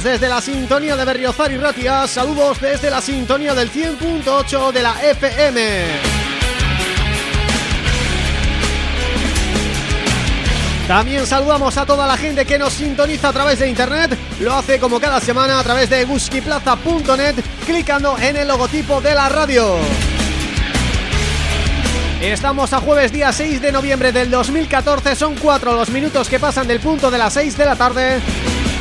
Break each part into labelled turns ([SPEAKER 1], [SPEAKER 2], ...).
[SPEAKER 1] desde la sintonía de Berriozar y saludos desde la sintonía del 100.8 de la FM. También saludamos a toda la gente que nos sintoniza a través de internet Lo hace como cada semana a través de guskiplaza.net Clicando en el logotipo de la radio Estamos a jueves día 6 de noviembre del 2014 Son cuatro los minutos que pasan del punto de las 6 de la tarde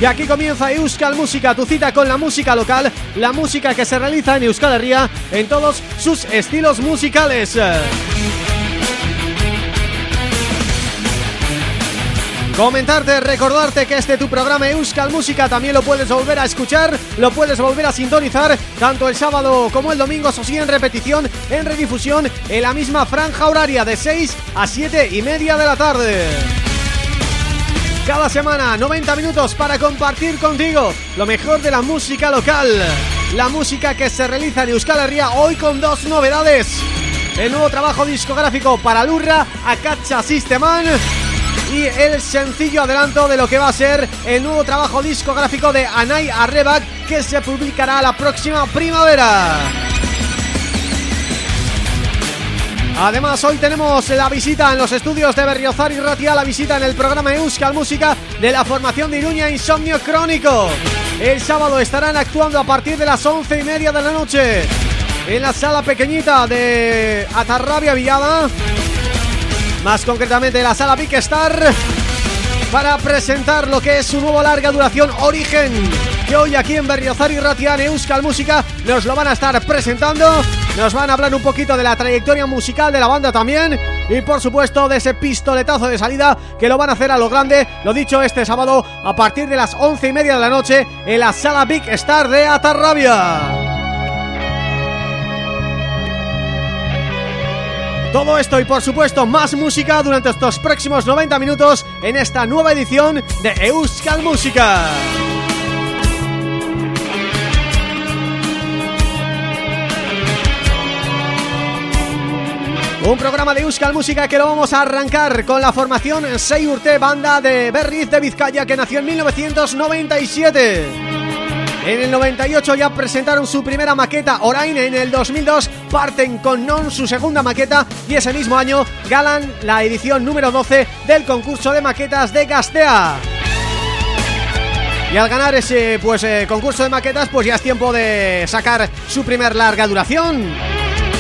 [SPEAKER 1] y aquí comienza Euskal Música, tu cita con la música local, la música que se realiza en Euskal Herria en todos sus estilos musicales. Comentarte, recordarte que este tu programa Euskal Música también lo puedes volver a escuchar, lo puedes volver a sintonizar tanto el sábado como el domingo, eso sí, en repetición, en redifusión, en la misma franja horaria de 6 a 7 y media de la tarde. Cada semana 90 minutos para compartir contigo lo mejor de la música local La música que se realiza en Euskal Herria hoy con dos novedades el nuevo trabajo discográfico para Lurra, Akacha Sisteman y el sencillo adelanto de lo que va a ser el nuevo trabajo discográfico de Anay Arrebak que se publicará la próxima primavera. Además, hoy tenemos la visita en los estudios de Berriozar y Ratia, la visita en el programa Euskal Música de la formación de Iruña Insomnio Crónico. El sábado estarán actuando a partir de las once y media de la noche en la sala pequeñita de Atarrabia Villada, más concretamente la sala Big Star, para presentar lo que es su nuevo larga duración Origen, que hoy aquí en Berriozar y Ratia en Euskal Música nos lo van a estar presentando nos van a hablar un poquito de la trayectoria musical de la banda también y por supuesto de ese pistoletazo de salida que lo van a hacer a lo grande, lo dicho este sábado a partir de las once y media de la noche en la sala Big Star de Atarrabia. Todo esto y por supuesto más música durante estos próximos 90 minutos en esta nueva edición de Euskal Música. Un programa de Euskal Música que lo vamos a arrancar con la formación Seyurte, banda de Berriz de Vizcaya que nació en 1997. En el 98 ya presentaron su primera maqueta Orain, en el 2002 parten con Non su segunda maqueta y ese mismo año galan la edición número 12 del concurso de maquetas de Gastea. Y al ganar ese pues eh, concurso de maquetas pues ya es tiempo de sacar su primer larga duración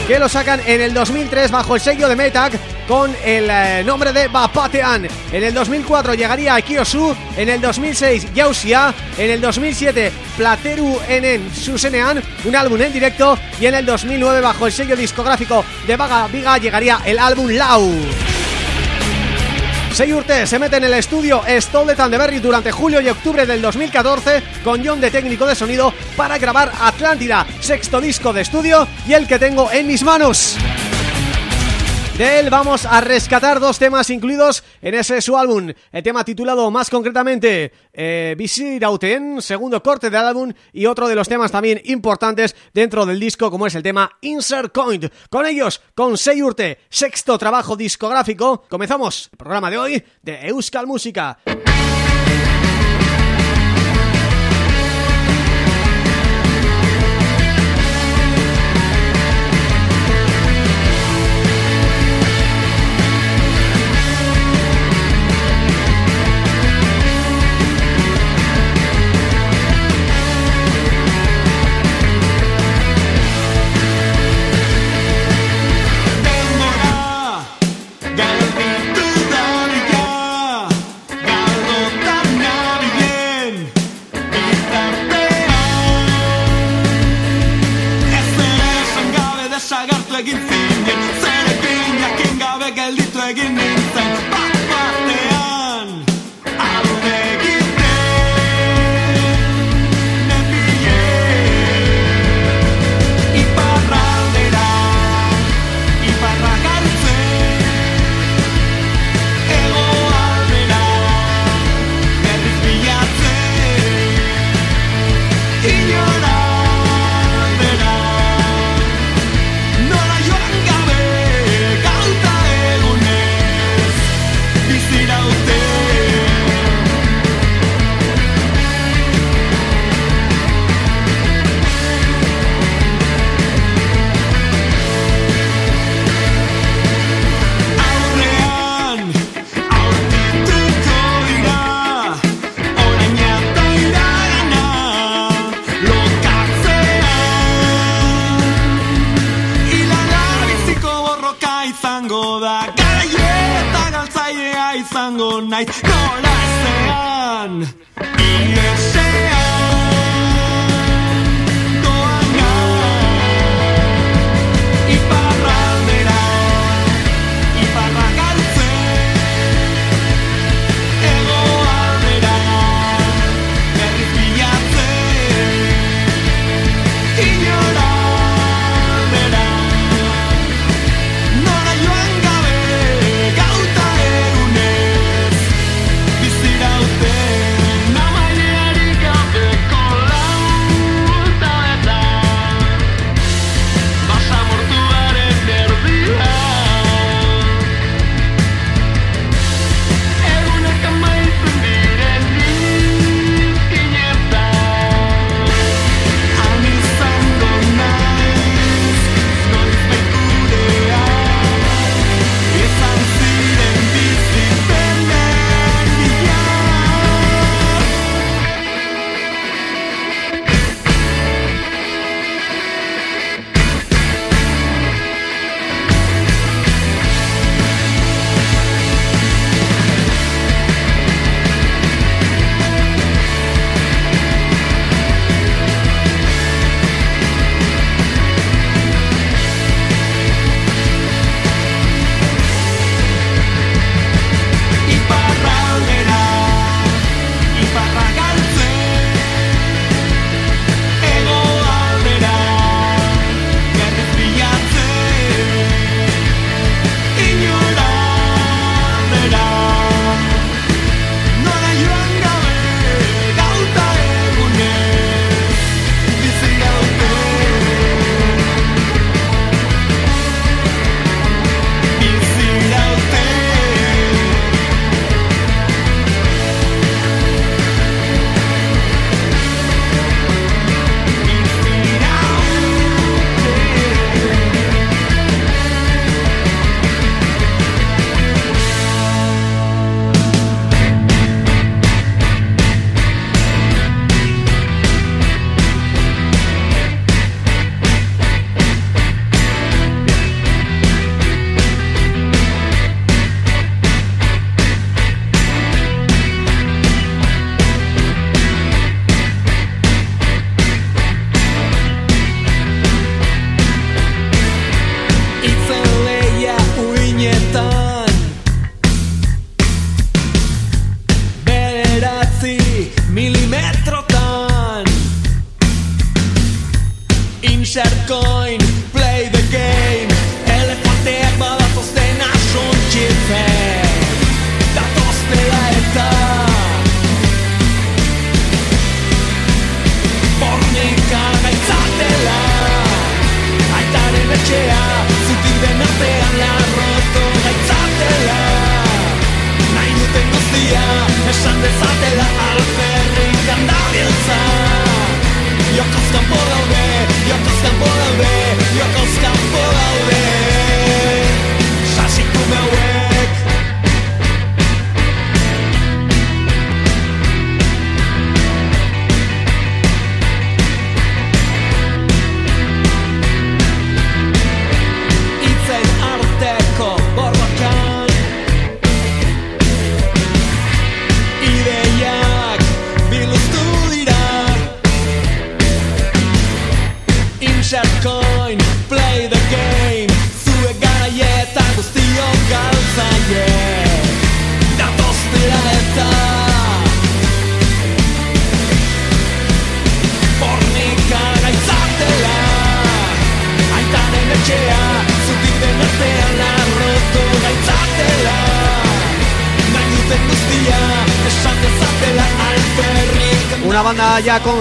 [SPEAKER 1] que lo sacan en el 2003 bajo el sello de Metac con el eh, nombre de Bapatean. En el 2004 llegaría a Kyosu, en el 2006 Yausia, en el 2007 Plateru Enen Susenean, un álbum en directo y en el 2009 bajo el sello discográfico de Vaga Viga llegaría el álbum Lau. Seyurte se mete en el estudio de Berry durante julio y octubre del 2014 con John de técnico de sonido para grabar Atlántida, sexto disco de estudio y el que tengo en mis manos. De él vamos a rescatar dos temas incluidos en ese su álbum. El tema titulado más concretamente eh, Visirauten, segundo corte del álbum y otro de los temas también importantes dentro del disco como es el tema Insert Coin. Con ellos, con Seyurte, sexto trabajo discográfico, comenzamos el programa de hoy de Euskal Música. egin zinen Zerekin jakin gabe gelditu egin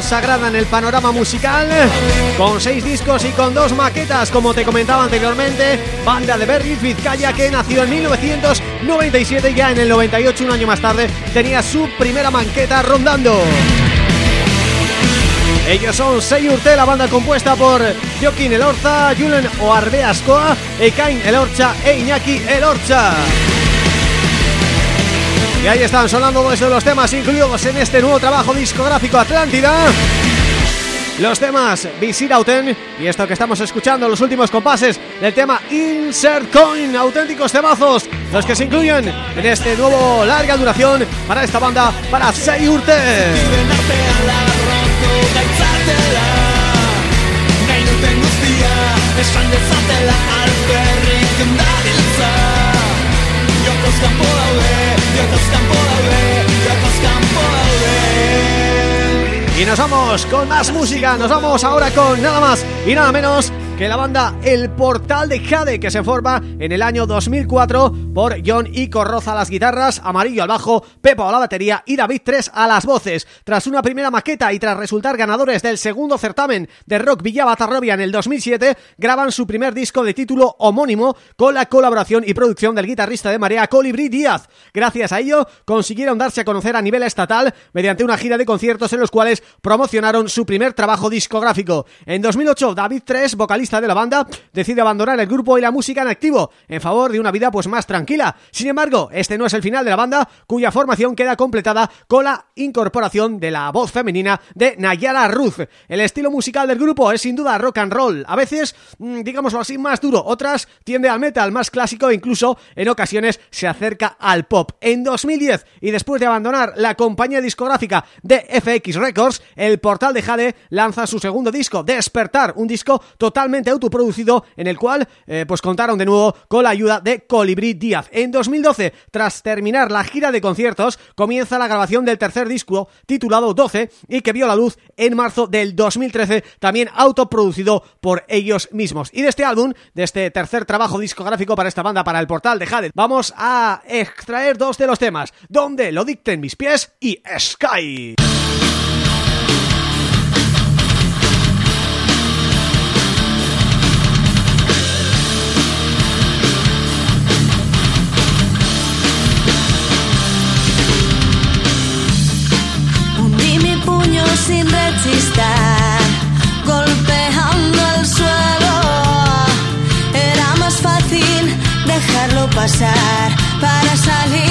[SPEAKER 1] consagrada en el panorama musical Con seis discos y con dos maquetas como te comentaba anteriormente Banda de Berriz Vizcaya que nació en 1997 y ya en el 98, un año más tarde, tenía su primera maqueta rondando ellos son Seyurte, la banda compuesta por Joaquín Elorza, Julen Oarbeascoa, Ekain Elorcha e Iñaki Elorcha. Y ahí están sonando dos de los temas incluidos en este nuevo trabajo discográfico Atlántida. Los temas Visit Auten y esto que estamos escuchando, los últimos compases del tema Insert Coin, auténticos temazos, los que se incluyen en este nuevo larga duración para esta banda, para Seyurte. Y nos vamos con más música, nos vamos ahora con nada más y nada menos que la banda El Portal de Jade, que se forma en el año 2004 por John y Corroza a las guitarras, Amarillo al bajo, Pepo a la batería y David 3 a las voces. Tras una primera maqueta y tras resultar ganadores del segundo certamen de Rock Villa Batarrobia en el 2007, graban su primer disco de título homónimo con la colaboración y producción del guitarrista de Marea Colibri Díaz. Gracias a ello, consiguieron darse a conocer a nivel estatal mediante una gira de conciertos en los cuales promocionaron su primer trabajo discográfico. En 2008, David 3, vocalista de la banda decide abandonar el grupo y la música en activo en favor de una vida pues más tranquila. Sin embargo, este no es el final de la banda, cuya formación queda completada con la incorporación de la voz femenina de Nayara Ruth. El estilo musical del grupo es sin duda rock and roll, a veces, mm, digámoslo así, más duro, otras tiende al metal más clásico e incluso en ocasiones se acerca al pop. En 2010 y después de abandonar la compañía discográfica de FX Records, el portal de Jade lanza su segundo disco, Despertar, un disco totalmente autoproducido en el cual eh, pues contaron de nuevo con la ayuda de Colibrí Díaz. En 2012, tras terminar la gira de conciertos, comienza la grabación del tercer disco titulado 12 y que vio la luz en marzo del 2013, también autoproducido por ellos mismos. Y de este álbum, de este tercer trabajo discográfico para esta banda, para el portal de Jade, vamos a extraer dos de los temas, Donde lo dicten mis pies y Sky.
[SPEAKER 2] Para salir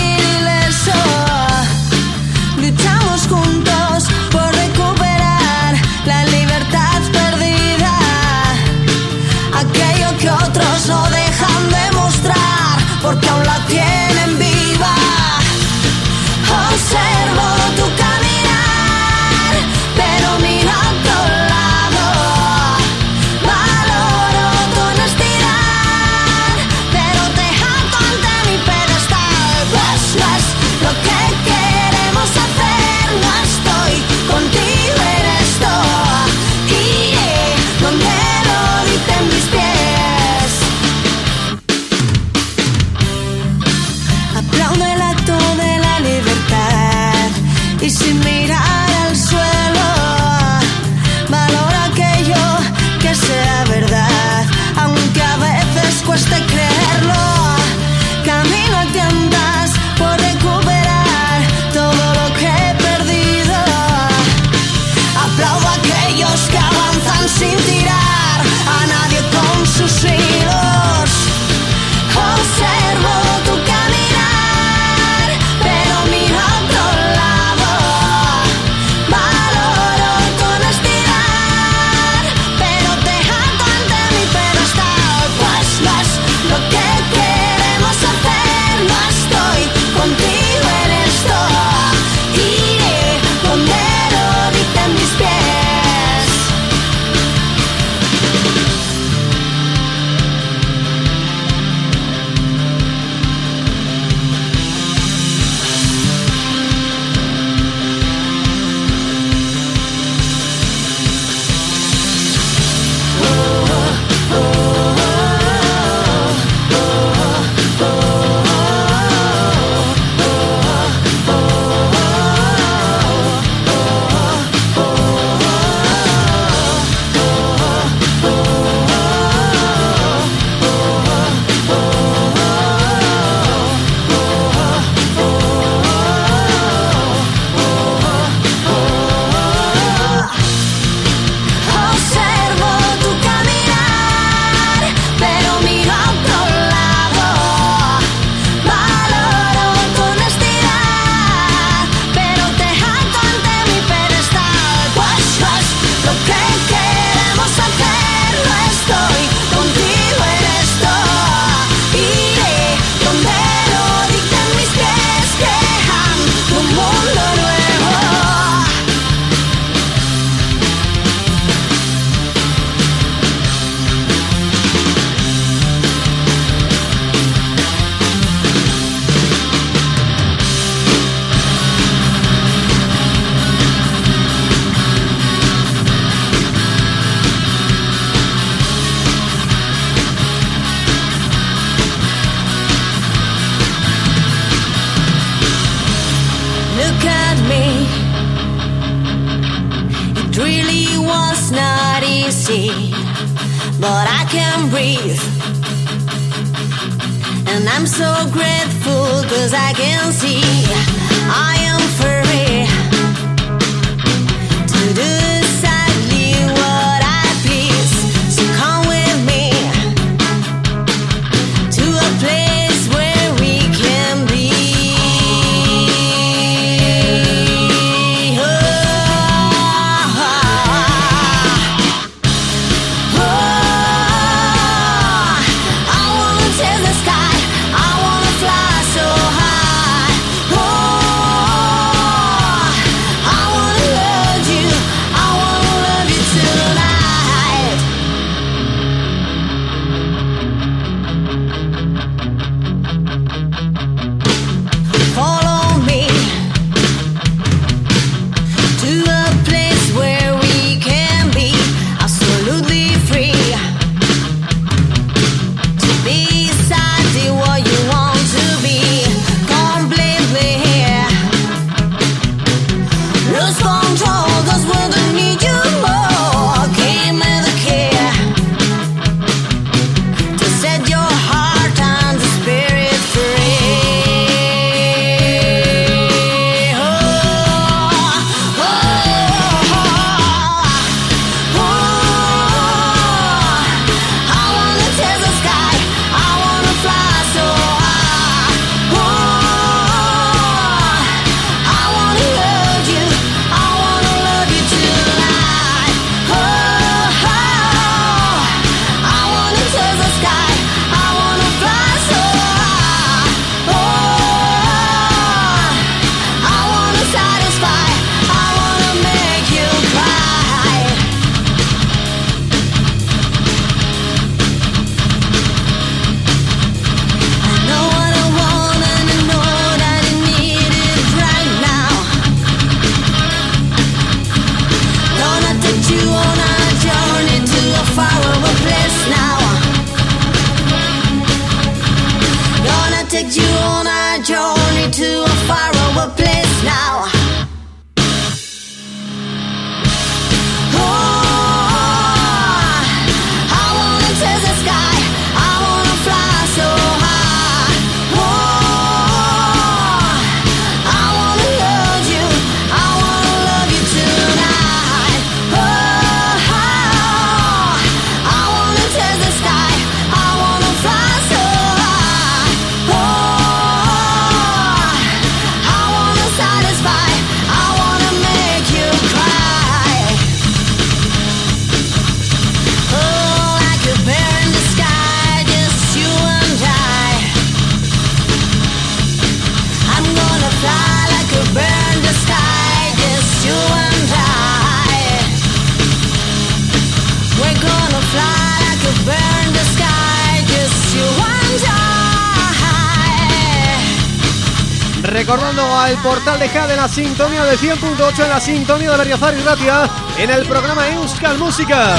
[SPEAKER 1] portal de Jade en la sintonía de 100.8 en la sintonía de Berriozar y Ratia en el programa Euskal Música.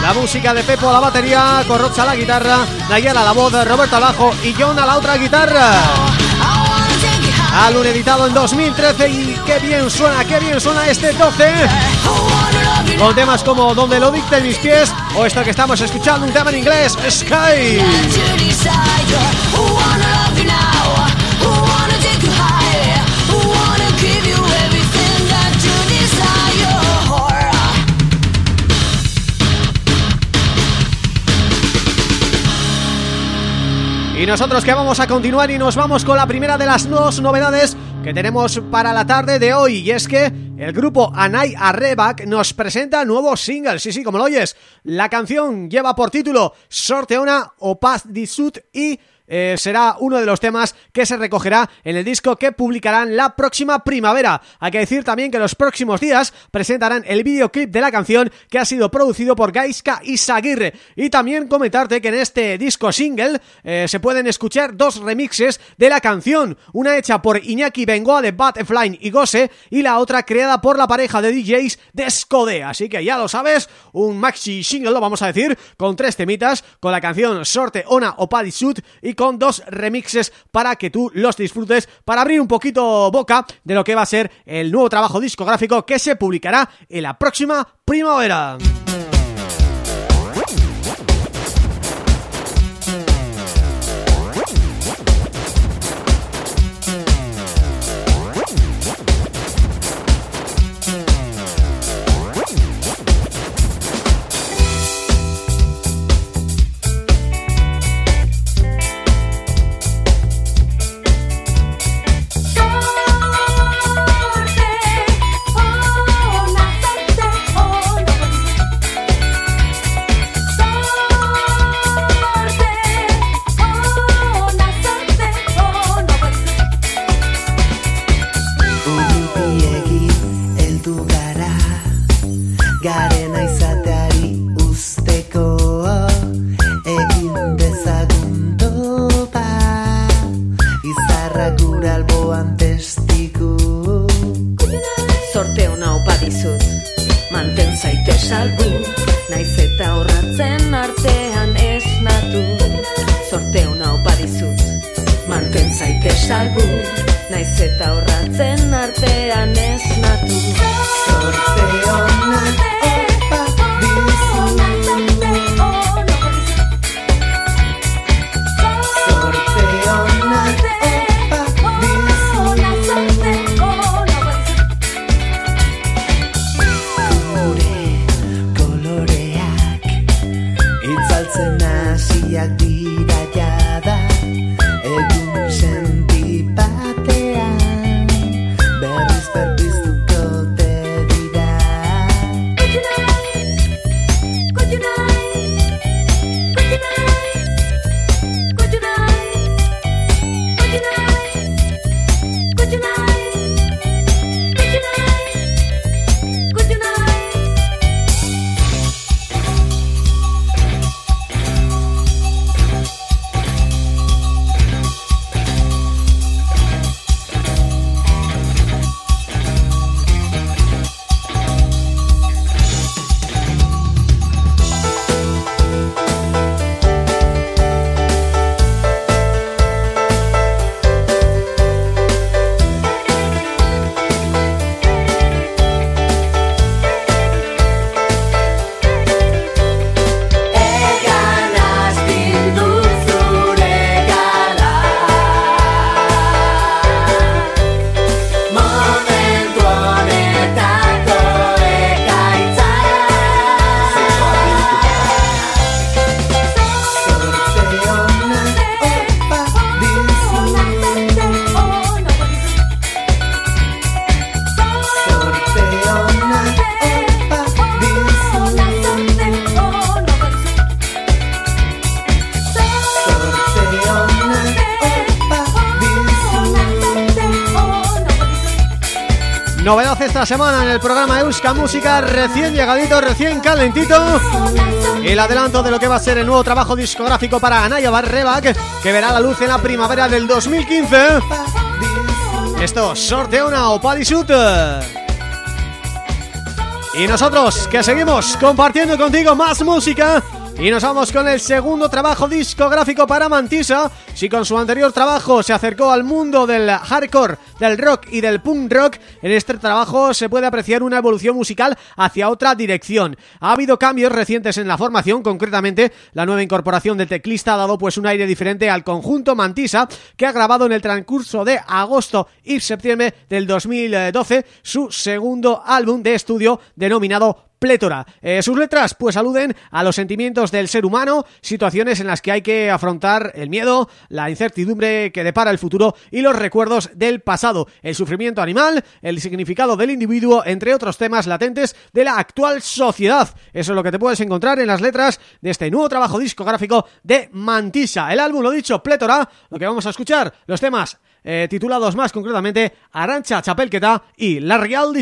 [SPEAKER 1] La música de Pepo a la batería, Corrocha a la guitarra, Nayara a la voz, Roberto al bajo y John a la otra guitarra. Álbum editado en 2013 y qué bien suena, qué bien suena este 12 Con temas como Donde lo dicten mis pies o esto que estamos escuchando, un tema en inglés, Sky Y nosotros que vamos a continuar y nos vamos con la primera de las dos novedades que tenemos para la tarde de hoy. Y es que el grupo Anay Arrebak nos presenta nuevo single, sí, sí, como lo oyes, la canción lleva por título Sorteona o Paz Disut y eh, será uno de los temas que se recogerá en el disco que publicarán la próxima primavera. Hay que decir también que los próximos días presentarán el videoclip de la canción que ha sido producido por Gaiska Isaguirre. Y también comentarte que en este disco single eh, se pueden escuchar dos remixes de la canción, una hecha por Iñaki Bengoa de Butterfly y Gose y la otra creada por la pareja de DJs de Skode. Así que ya lo sabes, un maxi single, lo vamos a decir, con tres temitas, con la canción Sorte Ona o Padisut y con dos remixes para que tú los disfrutes, para abrir un poquito boca de lo que va a ser el nuevo trabajo discográfico que se publicará en la próxima primavera.
[SPEAKER 3] Salbu Naiz eta horratzen artean esnatu. Sorte hona opa dizut Manten zaite salbu Naiz eta horratzen artean esnatu
[SPEAKER 1] semana en el programa Euska Música Recién llegadito, recién calentito. El adelanto de lo que va a ser el nuevo trabajo discográfico para Anaya Barrebac Que verá la luz en la primavera del 2015 Esto, sortea una Opadisut Y nosotros que seguimos compartiendo contigo más música y nos vamos con el segundo trabajo discográfico para Mantisa. Si con su anterior trabajo se acercó al mundo del hardcore, del rock y del punk rock En este trabajo se puede apreciar una evolución musical hacia otra dirección Ha habido cambios recientes en la formación, concretamente la nueva incorporación del teclista ha dado pues un aire diferente al conjunto Mantisa Que ha grabado en el transcurso de agosto y septiembre del 2012 su segundo álbum de estudio denominado plétora. Eh, sus letras pues aluden a los sentimientos del ser humano, situaciones en las que hay que afrontar el miedo, la incertidumbre que depara el futuro y los recuerdos del pasado, el sufrimiento animal, el significado del individuo, entre otros temas latentes de la actual sociedad. Eso es lo que te puedes encontrar en las letras de este nuevo trabajo discográfico de Mantisa. El álbum, lo dicho, plétora, lo que vamos a escuchar, los temas eh, titulados más concretamente Arancha Chapelqueta y La Real.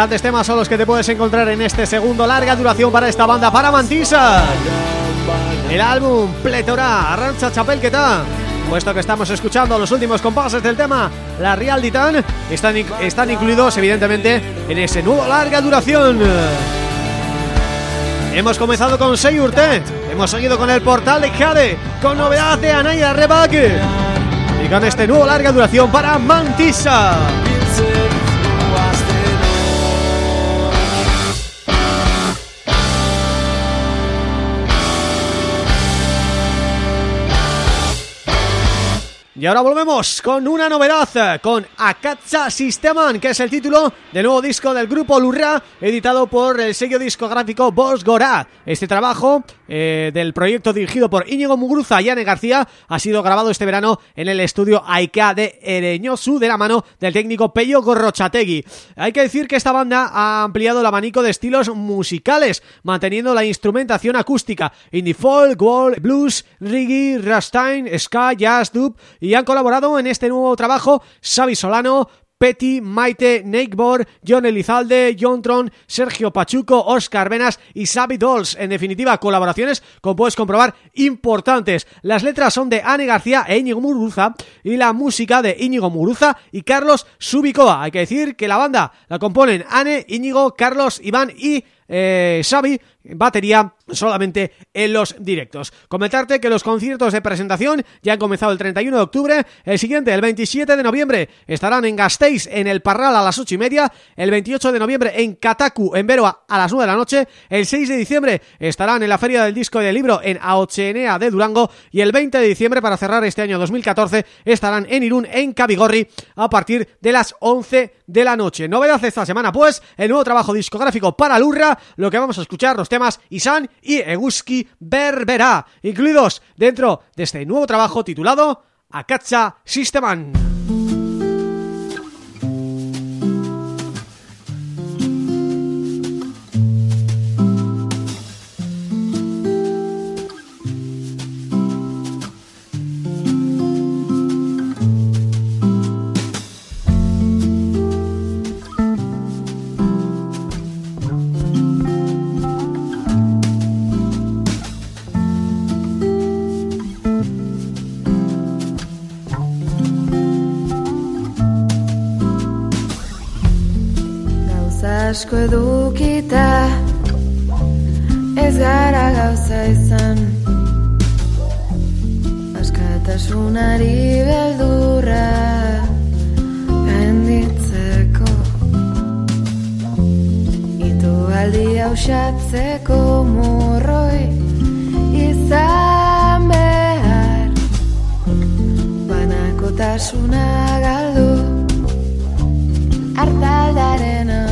[SPEAKER 1] Grandes temas son los que te puedes encontrar en este segundo larga duración para esta banda, para Mantisa. El álbum Pletora, Arrancha Chapel, ¿qué tal? Puesto que estamos escuchando los últimos compases del tema La Real Titan están, están incluidos evidentemente en ese nuevo larga duración Hemos comenzado con Seyurte Hemos seguido con el portal de Jade Con novedad de Anaya Rebak Y con este nuevo larga duración para Mantisa Y ahora volvemos con una novedad, con Akatsa Systeman, que es el título del nuevo disco del grupo Lurra, editado por el sello discográfico Boss Gora. Este trabajo eh, del proyecto dirigido por Íñigo Muguruza y Anne García ha sido grabado este verano en el estudio Aika de Ereñosu de la mano del técnico Pello Gorrochategui. Hay que decir que esta banda ha ampliado el abanico de estilos musicales, manteniendo la instrumentación acústica, indie folk, world, blues, reggae, rastain, ska, jazz, dub y y han colaborado en este nuevo trabajo Xavi Solano, Petty, Maite, Neikbor, John Elizalde, John Tron, Sergio Pachuco, Oscar Venas y Xavi Dolls. En definitiva, colaboraciones, como puedes comprobar, importantes. Las letras son de Anne García e Íñigo Muruza y la música de Íñigo Muruza y Carlos Subicoa. Hay que decir que la banda la componen Anne, Íñigo, Carlos, Iván y eh, Xavi, batería solamente en los directos. Comentarte que los conciertos de presentación ya han comenzado el 31 de octubre, el siguiente, el 27 de noviembre, estarán en Gasteiz, en el Parral a las 8 y media, el 28 de noviembre en Kataku, en Veroa, a las 9 de la noche, el 6 de diciembre estarán en la Feria del Disco y del Libro en Aochenea de Durango y el 20 de diciembre, para cerrar este año 2014, estarán en Irún, en Cabigorri, a partir de las 11 de la noche. Novedad esta semana, pues, el nuevo trabajo discográfico para Lurra, lo que vamos a escuchar, los temas Isan y Eguski Berbera, incluidos dentro de este nuevo trabajo titulado Akatsa Systeman.
[SPEAKER 4] Asko edukita Ez gara gauza izan. Askatasunari beldurra Gainditzeko Itu aldi hausatzeko murroi Izan behar. Banakotasuna galdu Artaldaren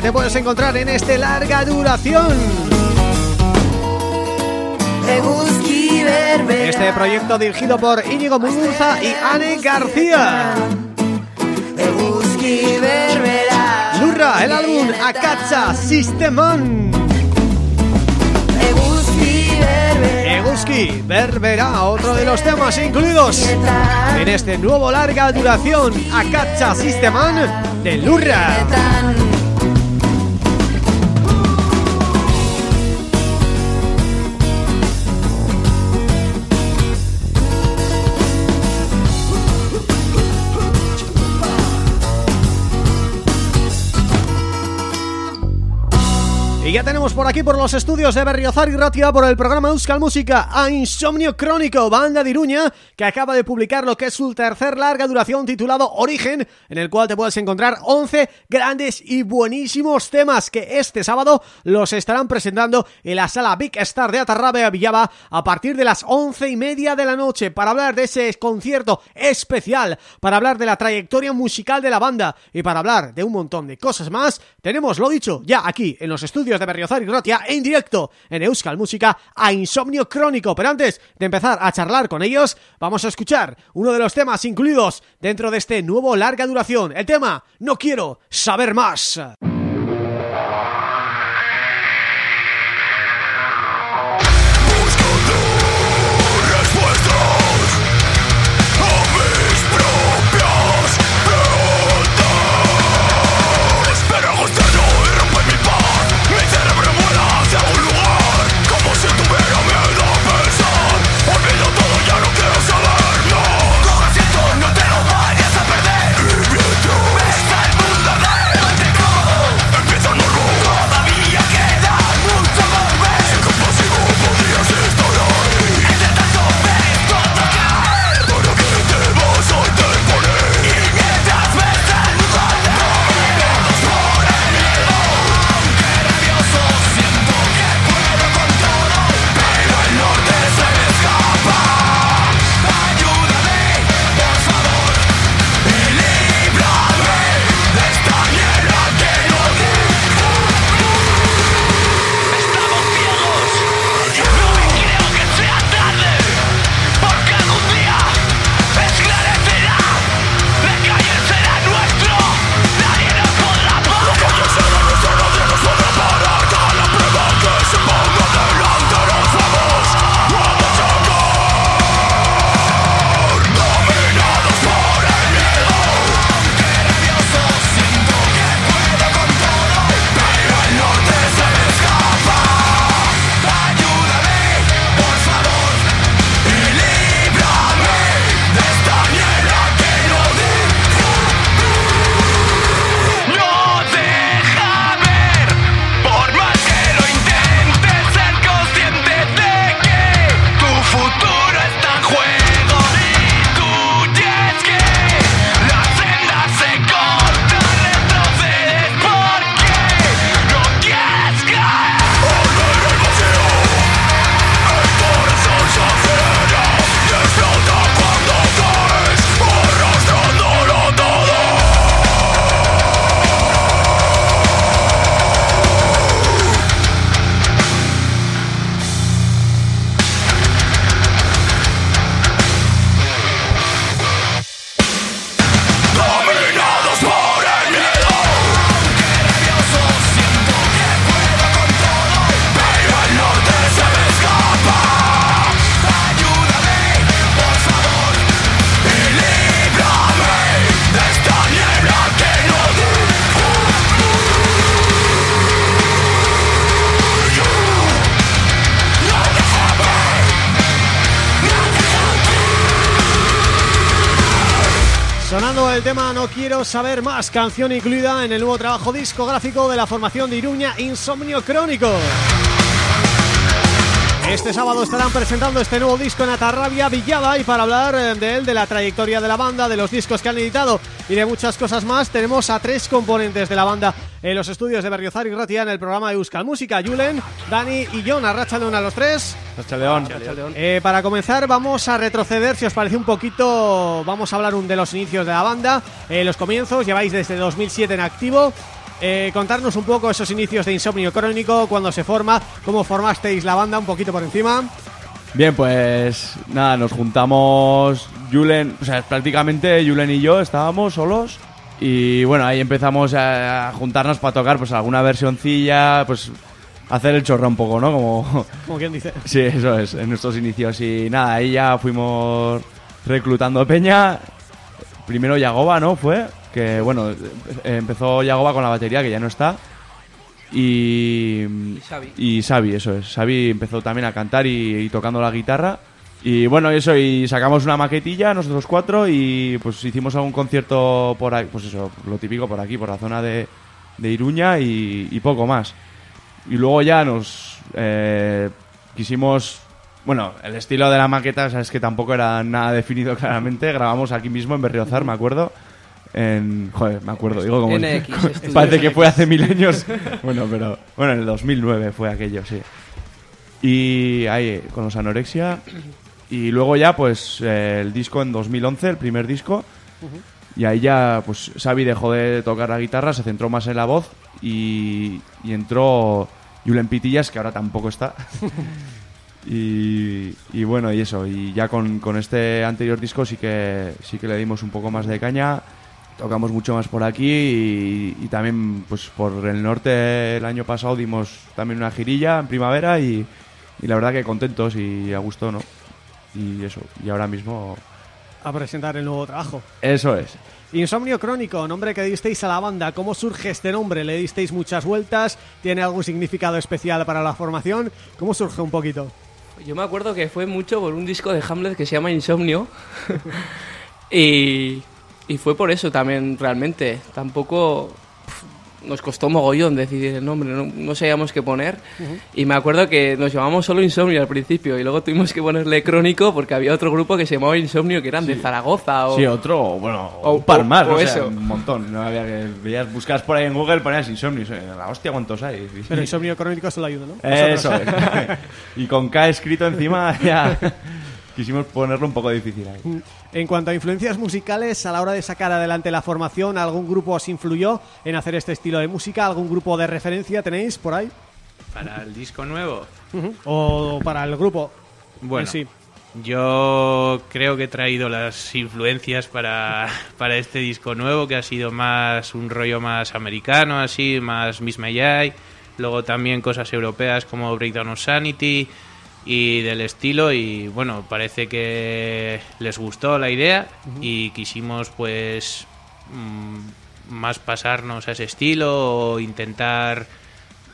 [SPEAKER 1] te puedes encontrar en este larga duración. Este proyecto dirigido por Íñigo Muguruza y Anne García. Lurra, el álbum Akatsa
[SPEAKER 4] berbera
[SPEAKER 1] Eguski, Berbera, otro de los temas incluidos en este nuevo larga duración Akatsa Systeman de Lurra Por aquí por los estudios de Berriozar y Ratia por el programa Euskal Música a Insomnio Crónico, banda de Iruña, que acaba de publicar lo que es su tercer larga duración titulado Origen, en el cual te puedes encontrar 11 grandes y buenísimos temas que este sábado los estarán presentando en la sala Big Star de Atarrabe Villaba a partir de las once y media de la noche para hablar de ese concierto especial, para hablar de la trayectoria musical de la banda y para hablar de un montón de cosas más, tenemos lo dicho ya aquí en los estudios de Berriozar y Ratia en directo en Euskal Música a Insomnio Crónico. Pero antes de empezar a charlar con ellos, vamos a escuchar uno de los temas incluidos dentro de este nuevo larga duración. El tema No Quiero Saber Más. Del tema No Quiero Saber Más, canción incluida en el nuevo trabajo discográfico de la formación de Iruña Insomnio Crónico. Este sábado estarán presentando este nuevo disco en Atarrabia Villada y para hablar eh, de él, de la trayectoria de la banda, de los discos que han editado y de muchas cosas más, tenemos a tres componentes de la banda en los estudios de Berriozar y Ratia en el programa de Euskal Música, Julen, Dani y John, arrachalón a los tres.
[SPEAKER 5] León.
[SPEAKER 1] Eh, para comenzar vamos a retroceder, si os parece un poquito, vamos a hablar un de los inicios de la banda, eh, los comienzos, lleváis desde 2007 en activo, eh, contarnos un poco esos inicios de Insomnio Crónico, cuando se forma, cómo formasteis la banda, un poquito por encima.
[SPEAKER 5] Bien, pues nada, nos juntamos Julen, o sea, prácticamente Julen y yo estábamos solos y bueno, ahí empezamos a juntarnos para tocar pues alguna versioncilla, pues hacer el chorro un poco, ¿no? Como
[SPEAKER 1] Como quien dice.
[SPEAKER 5] Sí, eso es, en nuestros inicios y nada, ahí ya fuimos reclutando peña. Primero Yagoba, ¿no? Fue que bueno, empezó Yagoba con la batería que ya no está. Y
[SPEAKER 6] Y Xavi.
[SPEAKER 5] y Xavi, eso es. Xavi empezó también a cantar y, y tocando la guitarra. Y bueno, eso, y sacamos una maquetilla nosotros cuatro y pues hicimos algún concierto por ahí, pues eso, lo típico por aquí, por la zona de, de Iruña y, y poco más. Y luego ya nos eh, quisimos... Bueno, el estilo de la maqueta, sabes que tampoco era nada definido claramente. Grabamos aquí mismo en Berriozar, me acuerdo. En, joder, me acuerdo, digo como...
[SPEAKER 6] NX,
[SPEAKER 5] parece que fue hace mil años. bueno, pero... Bueno, en el 2009 fue aquello, sí. Y ahí, con los anorexia. Y luego ya, pues, eh, el disco en 2011, el primer disco. Y ahí ya, pues, Xavi dejó de tocar la guitarra, se centró más en la voz y, y entró Julen Pitillas, que ahora tampoco está. y, y bueno, y eso. Y ya con, con este anterior disco sí que, sí que le dimos un poco más de caña. Tocamos mucho más por aquí y, y también, pues, por el norte el año pasado dimos también una girilla en primavera y, y la verdad que contentos y a gusto, ¿no? Y eso, y ahora mismo...
[SPEAKER 1] A presentar el nuevo trabajo.
[SPEAKER 5] Eso es.
[SPEAKER 1] Insomnio Crónico, nombre que disteis a la banda. ¿Cómo surge este nombre? ¿Le disteis muchas vueltas? ¿Tiene algún significado especial para la formación? ¿Cómo surge un poquito?
[SPEAKER 6] Yo me acuerdo que fue mucho por un disco de Hamlet que se llama Insomnio. y, y fue por eso también, realmente. Tampoco pf, nos costó mogollón decidir el nombre, no, no sabíamos qué poner. Y me acuerdo que nos llamamos solo Insomnio al principio y luego tuvimos que ponerle Crónico porque había otro grupo que se llamaba Insomnio que eran de Zaragoza o...
[SPEAKER 5] Sí, otro, bueno,
[SPEAKER 6] O-
[SPEAKER 5] un par más,
[SPEAKER 6] o
[SPEAKER 5] o sea,
[SPEAKER 6] eso.
[SPEAKER 5] un montón. No había que veías, buscas por ahí en Google, ponías insomnio. La hostia, ¿cuántos hay?
[SPEAKER 1] Pero Insomnio Crónico solo hay uno, ¿no?
[SPEAKER 5] Eso es. y con K escrito encima ya quisimos ponerlo un poco difícil ahí.
[SPEAKER 1] En cuanto a influencias musicales, a la hora de sacar adelante la formación, ¿algún grupo os influyó en hacer este estilo de música? ¿Algún grupo de referencia tenéis por ahí?
[SPEAKER 7] Para el disco nuevo.
[SPEAKER 1] ¿O para el grupo?
[SPEAKER 7] Bueno,
[SPEAKER 1] en sí.
[SPEAKER 7] yo creo que he traído las influencias para, para este disco nuevo, que ha sido más un rollo más americano, así, más Miss May Luego también cosas europeas como Breakdown of Sanity y del estilo. Y bueno, parece que les gustó la idea y quisimos pues mm, más pasarnos a ese estilo o intentar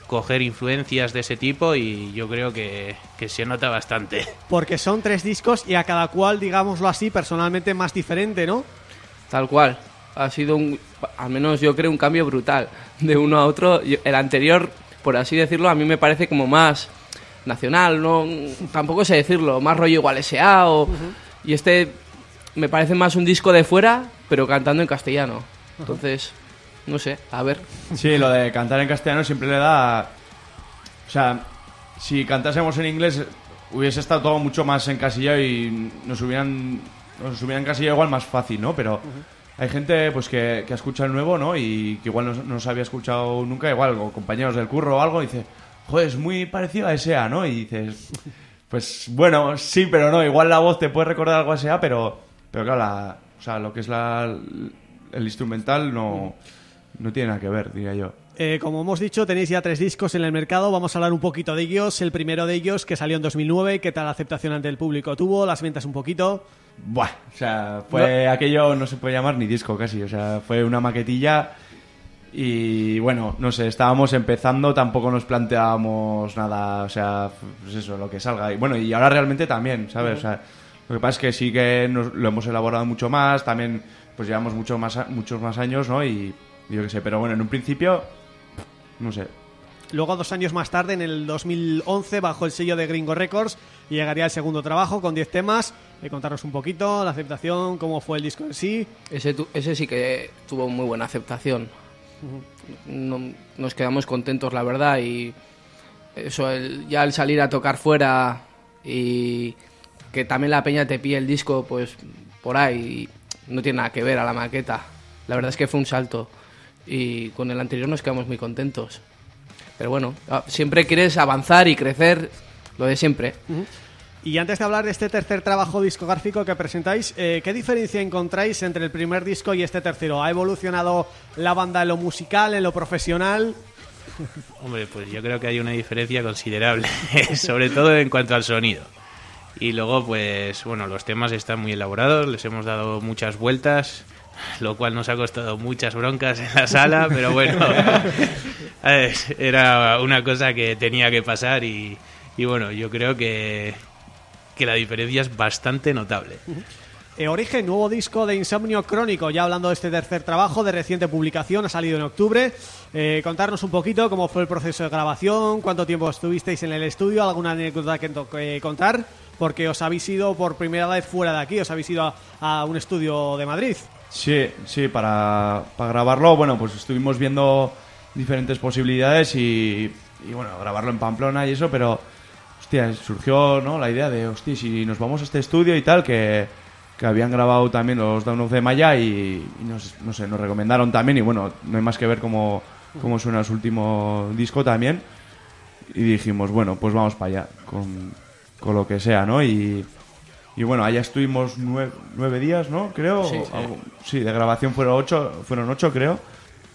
[SPEAKER 7] coger influencias de ese tipo y yo creo que, que se nota bastante.
[SPEAKER 1] Porque son tres discos y a cada cual, digámoslo así, personalmente más diferente, ¿no?
[SPEAKER 6] Tal cual. Ha sido, un, al menos yo creo, un cambio brutal de uno a otro. El anterior, por así decirlo, a mí me parece como más nacional, no tampoco sé decirlo, más rollo igual S.A. o... Y este me parece más un disco de fuera, pero cantando en castellano. Entonces, no sé, a ver.
[SPEAKER 5] Sí, lo de cantar en castellano siempre le da... O sea, si cantásemos en inglés hubiese estado todo mucho más encasillado y nos hubieran, nos hubieran encasillado igual más fácil, ¿no? Pero hay gente pues que, que escucha el nuevo, ¿no? Y que igual no, no se había escuchado nunca, igual, o compañeros del curro o algo, y dice, joder, es muy parecido a S.A., ¿no? Y dices, pues bueno, sí, pero no, igual la voz te puede recordar algo a S.A., pero, pero claro, la, o sea, lo que es la, el instrumental no, no tiene nada que ver, diría yo.
[SPEAKER 1] Eh, como hemos dicho, tenéis ya tres discos en el mercado. Vamos a hablar un poquito de ellos. El primero de ellos, que salió en 2009. ¿Qué tal la aceptación ante el público tuvo? Las ventas un poquito.
[SPEAKER 5] Buah, o sea, fue aquello no se puede llamar ni disco casi, o sea, fue una maquetilla y bueno, no sé, estábamos empezando, tampoco nos planteábamos nada, o sea, pues eso, lo que salga. Y bueno, y ahora realmente también, ¿sabes? O sea, lo que pasa es que sí que nos, lo hemos elaborado mucho más, también pues llevamos mucho más, muchos más años, ¿no? Y, yo qué sé, pero bueno, en un principio, no sé.
[SPEAKER 1] Luego, dos años más tarde, en el 2011, bajo el sello de Gringo Records, llegaría el segundo trabajo con 10 temas. Eh, contarnos un poquito la aceptación, cómo fue el disco en sí.
[SPEAKER 6] Ese, tu- ese sí que tuvo muy buena aceptación. No- nos quedamos contentos, la verdad, y eso, ya al salir a tocar fuera y que también la peña te pille el disco, pues por ahí, no tiene nada que ver a la maqueta. La verdad es que fue un salto y con el anterior nos quedamos muy contentos. Pero bueno, ah, siempre quieres avanzar y crecer, lo de siempre.
[SPEAKER 1] Y antes de hablar de este tercer trabajo discográfico que presentáis, eh, ¿qué diferencia encontráis entre el primer disco y este tercero? ¿Ha evolucionado la banda en lo musical, en lo profesional?
[SPEAKER 7] Hombre, pues yo creo que hay una diferencia considerable, sobre todo en cuanto al sonido. Y luego, pues, bueno, los temas están muy elaborados, les hemos dado muchas vueltas, lo cual nos ha costado muchas broncas en la sala, pero bueno, era una cosa que tenía que pasar y, y bueno, yo creo que, que la diferencia es bastante notable.
[SPEAKER 1] Eh, Origen, nuevo disco de Insomnio Crónico, ya hablando de este tercer trabajo de reciente publicación, ha salido en octubre. Eh, contarnos un poquito cómo fue el proceso de grabación, cuánto tiempo estuvisteis en el estudio, alguna anécdota que to- que contar, porque os habéis ido por primera vez fuera de aquí, os habéis ido a, a un estudio de Madrid.
[SPEAKER 5] Sí, sí, para, para grabarlo, bueno, pues estuvimos viendo diferentes posibilidades y, y, bueno, grabarlo en Pamplona y eso, pero, hostia, surgió, ¿no? La idea de, hostia, si nos vamos a este estudio y tal, que, que habían grabado también los Down of the Maya y, y nos, no sé, nos recomendaron también y bueno, no hay más que ver cómo, cómo suena su último disco también y dijimos, bueno, pues vamos para allá con, con lo que sea, ¿no? Y, y bueno, allá estuvimos nueve, nueve días, ¿no? Creo.
[SPEAKER 6] Sí, sí.
[SPEAKER 5] Algo- sí, de grabación fueron ocho, fueron ocho, creo.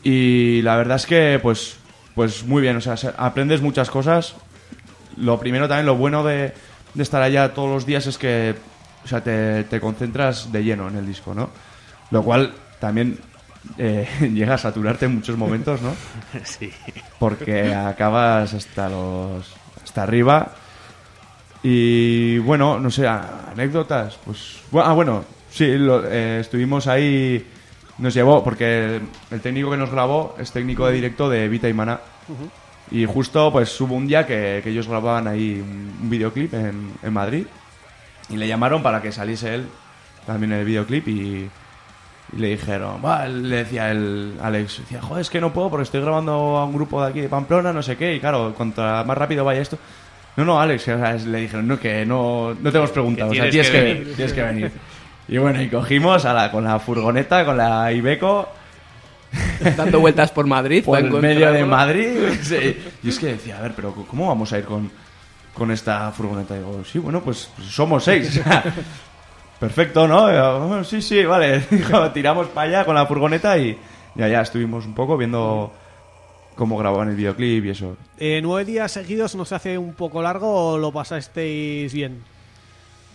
[SPEAKER 5] Y la verdad es que, pues, pues muy bien. O sea, se- aprendes muchas cosas. Lo primero también, lo bueno de, de estar allá todos los días es que, o sea, te, te concentras de lleno en el disco, ¿no? Lo cual también eh, llega a saturarte en muchos momentos, ¿no?
[SPEAKER 7] Sí.
[SPEAKER 5] porque acabas hasta los hasta arriba y bueno no sé anécdotas pues ah bueno sí lo- eh, estuvimos ahí nos llevó porque el, el técnico que nos grabó es técnico de directo de Vita y Mana y justo pues hubo un día que, que ellos grababan ahí un, un videoclip en, en Madrid y le llamaron para que saliese él también en el videoclip y, y le dijeron, "Buah", le decía el Alex, decía, joder, es que no puedo porque estoy grabando a un grupo de aquí de Pamplona, no sé qué, y claro, contra más rápido vaya esto. No, no, Alex, o sea, le dijeron, no, que no, no te hemos preguntado,
[SPEAKER 7] Que
[SPEAKER 5] o sea,
[SPEAKER 7] tienes
[SPEAKER 5] tienes
[SPEAKER 7] que
[SPEAKER 5] que,
[SPEAKER 7] venir.
[SPEAKER 5] tienes que venir. Y bueno, y cogimos a la, con la furgoneta, con la Ibeco,
[SPEAKER 6] Dando vueltas por Madrid.
[SPEAKER 5] por el medio de. Madrid. sí. Y es que decía, a ver, pero ¿cómo vamos a ir con, con esta furgoneta? Y digo, sí, bueno, pues, pues somos seis. Perfecto, ¿no? Yo, "Oh, sí, sí, vale. Dijo, Tiramos para allá con la furgoneta y ya, ya estuvimos un poco viendo cómo grababan el videoclip y eso.
[SPEAKER 1] Eh, ¿Nueve días seguidos nos hace un poco largo o lo pasasteis bien?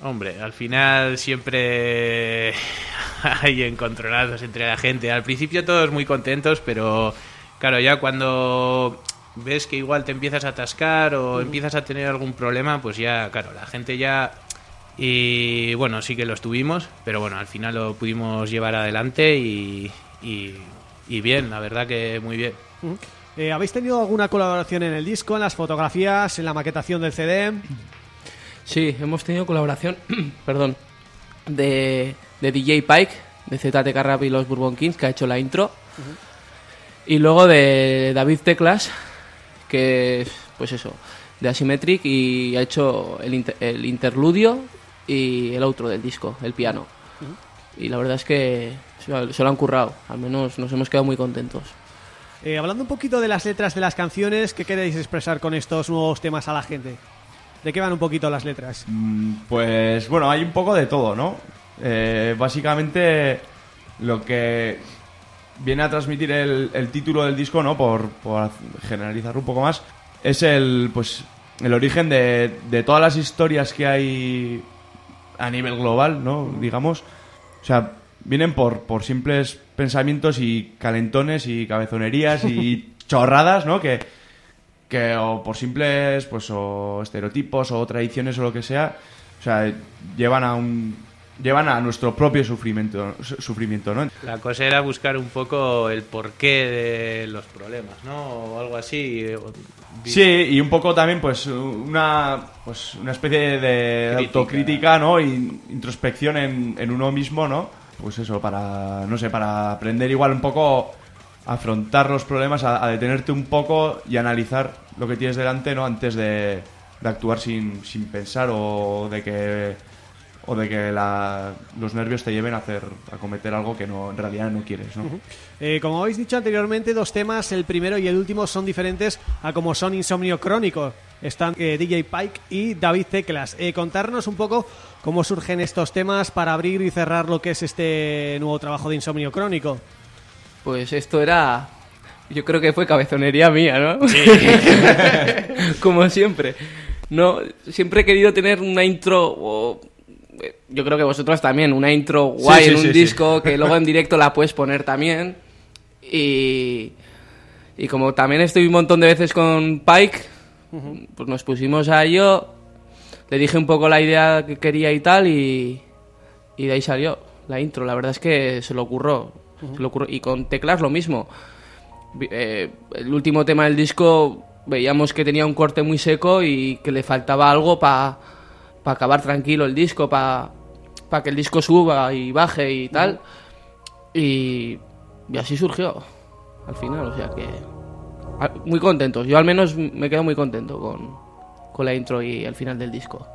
[SPEAKER 7] Hombre, al final siempre hay encontronazos entre la gente. Al principio todos muy contentos, pero claro, ya cuando ves que igual te empiezas a atascar o empiezas a tener algún problema, pues ya, claro, la gente ya... Y bueno, sí que lo estuvimos, pero bueno, al final lo pudimos llevar adelante y, y, y bien, la verdad que muy bien.
[SPEAKER 1] Eh, ¿Habéis tenido alguna colaboración en el disco, en las fotografías, en la maquetación del CD?
[SPEAKER 6] Sí, hemos tenido colaboración, perdón, de, de DJ Pike, de ZTK Rap y los Bourbon Kings, que ha hecho la intro. Y luego de David Teclas, que es, pues eso, de Asymmetric y ha hecho el, inter- el interludio y el outro del disco, el piano. Y la verdad es que se lo- se lo han currado, al menos nos hemos quedado muy contentos.
[SPEAKER 1] Eh, hablando un poquito de las letras de las canciones, ¿qué queréis expresar con estos nuevos temas a la gente? ¿De qué van un poquito las letras?
[SPEAKER 5] Mm, Pues bueno, hay un poco de todo, ¿no? Eh, básicamente lo que viene a transmitir el, el título del disco, ¿no? Por, por generalizarlo un poco más, es el pues el origen de, de todas las historias que hay a nivel global, ¿no? Digamos. O sea, vienen por, por simples pensamientos y calentones y cabezonerías y chorradas, ¿no? Que, que o por simples pues o estereotipos o tradiciones o lo que sea o sea llevan a un llevan a nuestro propio sufrimiento, su- sufrimiento, ¿no?
[SPEAKER 7] La cosa era buscar un poco el porqué de los problemas, ¿no? O algo así.
[SPEAKER 5] Sí, y un poco también, pues, una, pues, una especie de
[SPEAKER 7] Crítica.
[SPEAKER 5] autocrítica, ¿no? Y introspección en, en uno mismo, ¿no? Pues eso, para, no sé, para aprender igual un poco afrontar los problemas, a, detenerte un poco y analizar lo que tienes delante, ¿no? Antes de, actuar sin, sin pensar o de que o de que la- los nervios te lleven a hacer a cometer algo que no en realidad no quieres, ¿no?
[SPEAKER 1] Eh, como habéis dicho anteriormente, dos temas, el primero y el último, son diferentes a como son Insomnio Crónico. Están eh, DJ Pike y David Teclas. Eh, contarnos un poco cómo surgen estos temas para abrir y cerrar lo que es este nuevo trabajo de Insomnio Crónico.
[SPEAKER 6] Pues esto era. Yo creo que fue cabezonería mía, ¿no? Como siempre. No, siempre he querido tener una intro. o- eh, yo creo que vosotros también, una intro guay
[SPEAKER 5] sí,
[SPEAKER 6] en un
[SPEAKER 5] sí, sí.
[SPEAKER 6] disco que luego en directo la puedes poner también. Y. Y como también estoy un montón de veces con Pike, pues nos pusimos a ello. Le dije un poco la idea que quería y tal, y. Y de ahí salió la intro. La verdad es que se lo ocurrió. Y con teclas lo mismo. Eh, el último tema del disco veíamos que tenía un corte muy seco y que le faltaba algo para acabar tranquilo el disco, para que el disco suba y baje y tal. Y, y así surgió al final, o sea que muy contentos. Yo al menos me quedo muy contento con, con la intro y el final del disco.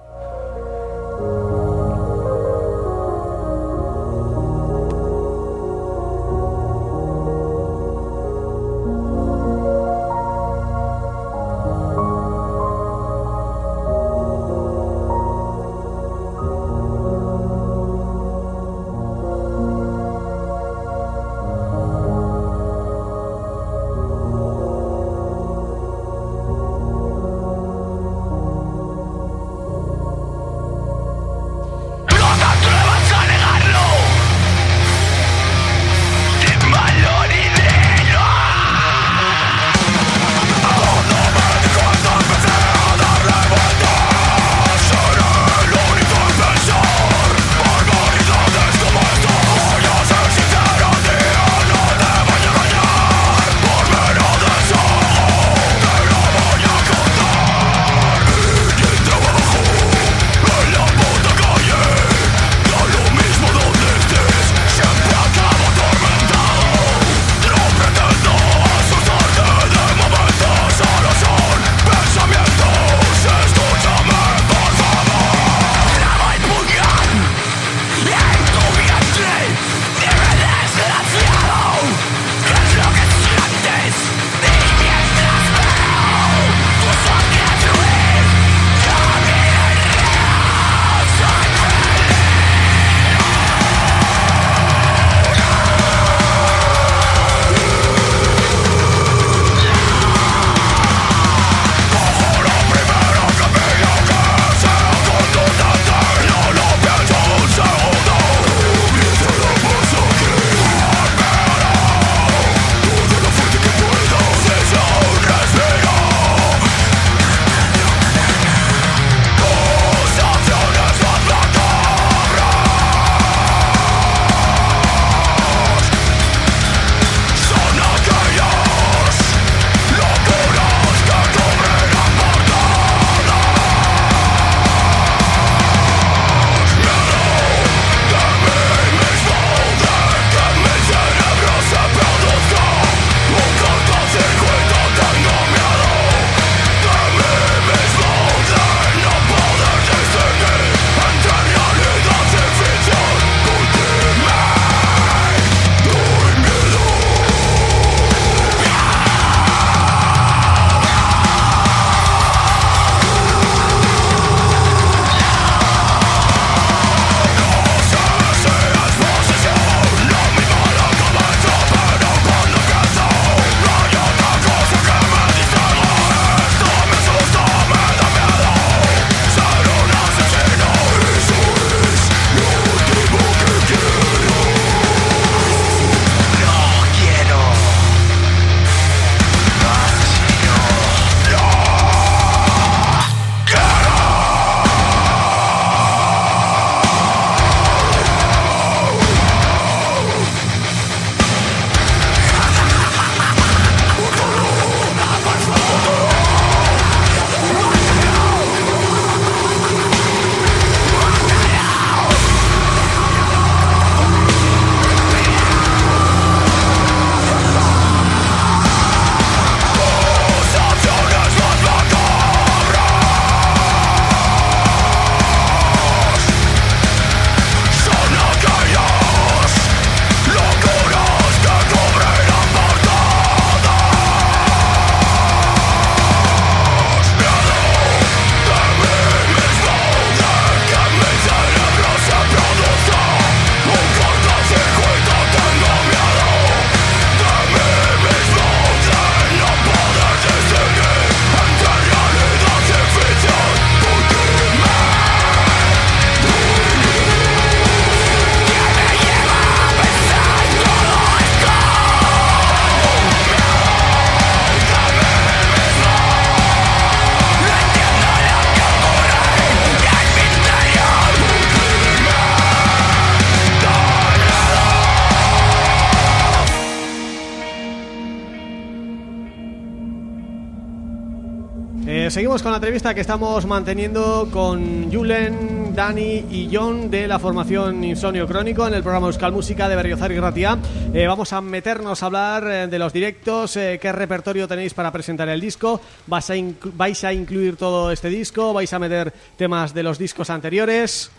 [SPEAKER 1] Entrevista que estamos manteniendo con Julen, Dani y John de la formación Insomnio Crónico en el programa Euskal Música de Berriozar y Ratia. Eh, vamos a meternos a hablar eh, de los directos, eh, qué repertorio tenéis para presentar el disco, ¿Vais a, vais a incluir todo este disco, vais a meter temas de los discos anteriores...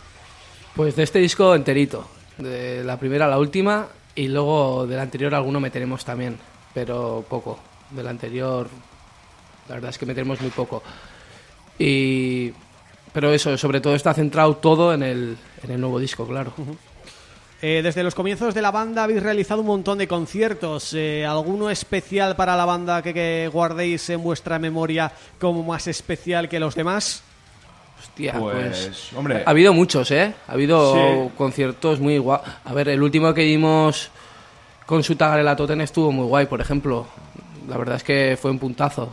[SPEAKER 6] Pues de este disco enterito, de la primera a la última y luego del anterior alguno meteremos también, pero poco. Del anterior, la verdad es que meteremos muy poco. Y pero eso, sobre todo está centrado todo en el, en el nuevo disco, claro.
[SPEAKER 1] Eh, desde los comienzos de la banda habéis realizado un montón de conciertos. Eh, ¿Alguno especial para la banda que, que guardéis en vuestra memoria como más especial que los demás?
[SPEAKER 6] Hostia,
[SPEAKER 5] Pues,
[SPEAKER 6] pues,
[SPEAKER 5] hombre.
[SPEAKER 6] ha habido muchos, ¿eh? Ha habido
[SPEAKER 5] Sí.
[SPEAKER 6] conciertos muy guay. A ver, el último que dimos con su Tagarela Totem estuvo muy guay, por ejemplo. La verdad es que fue un puntazo.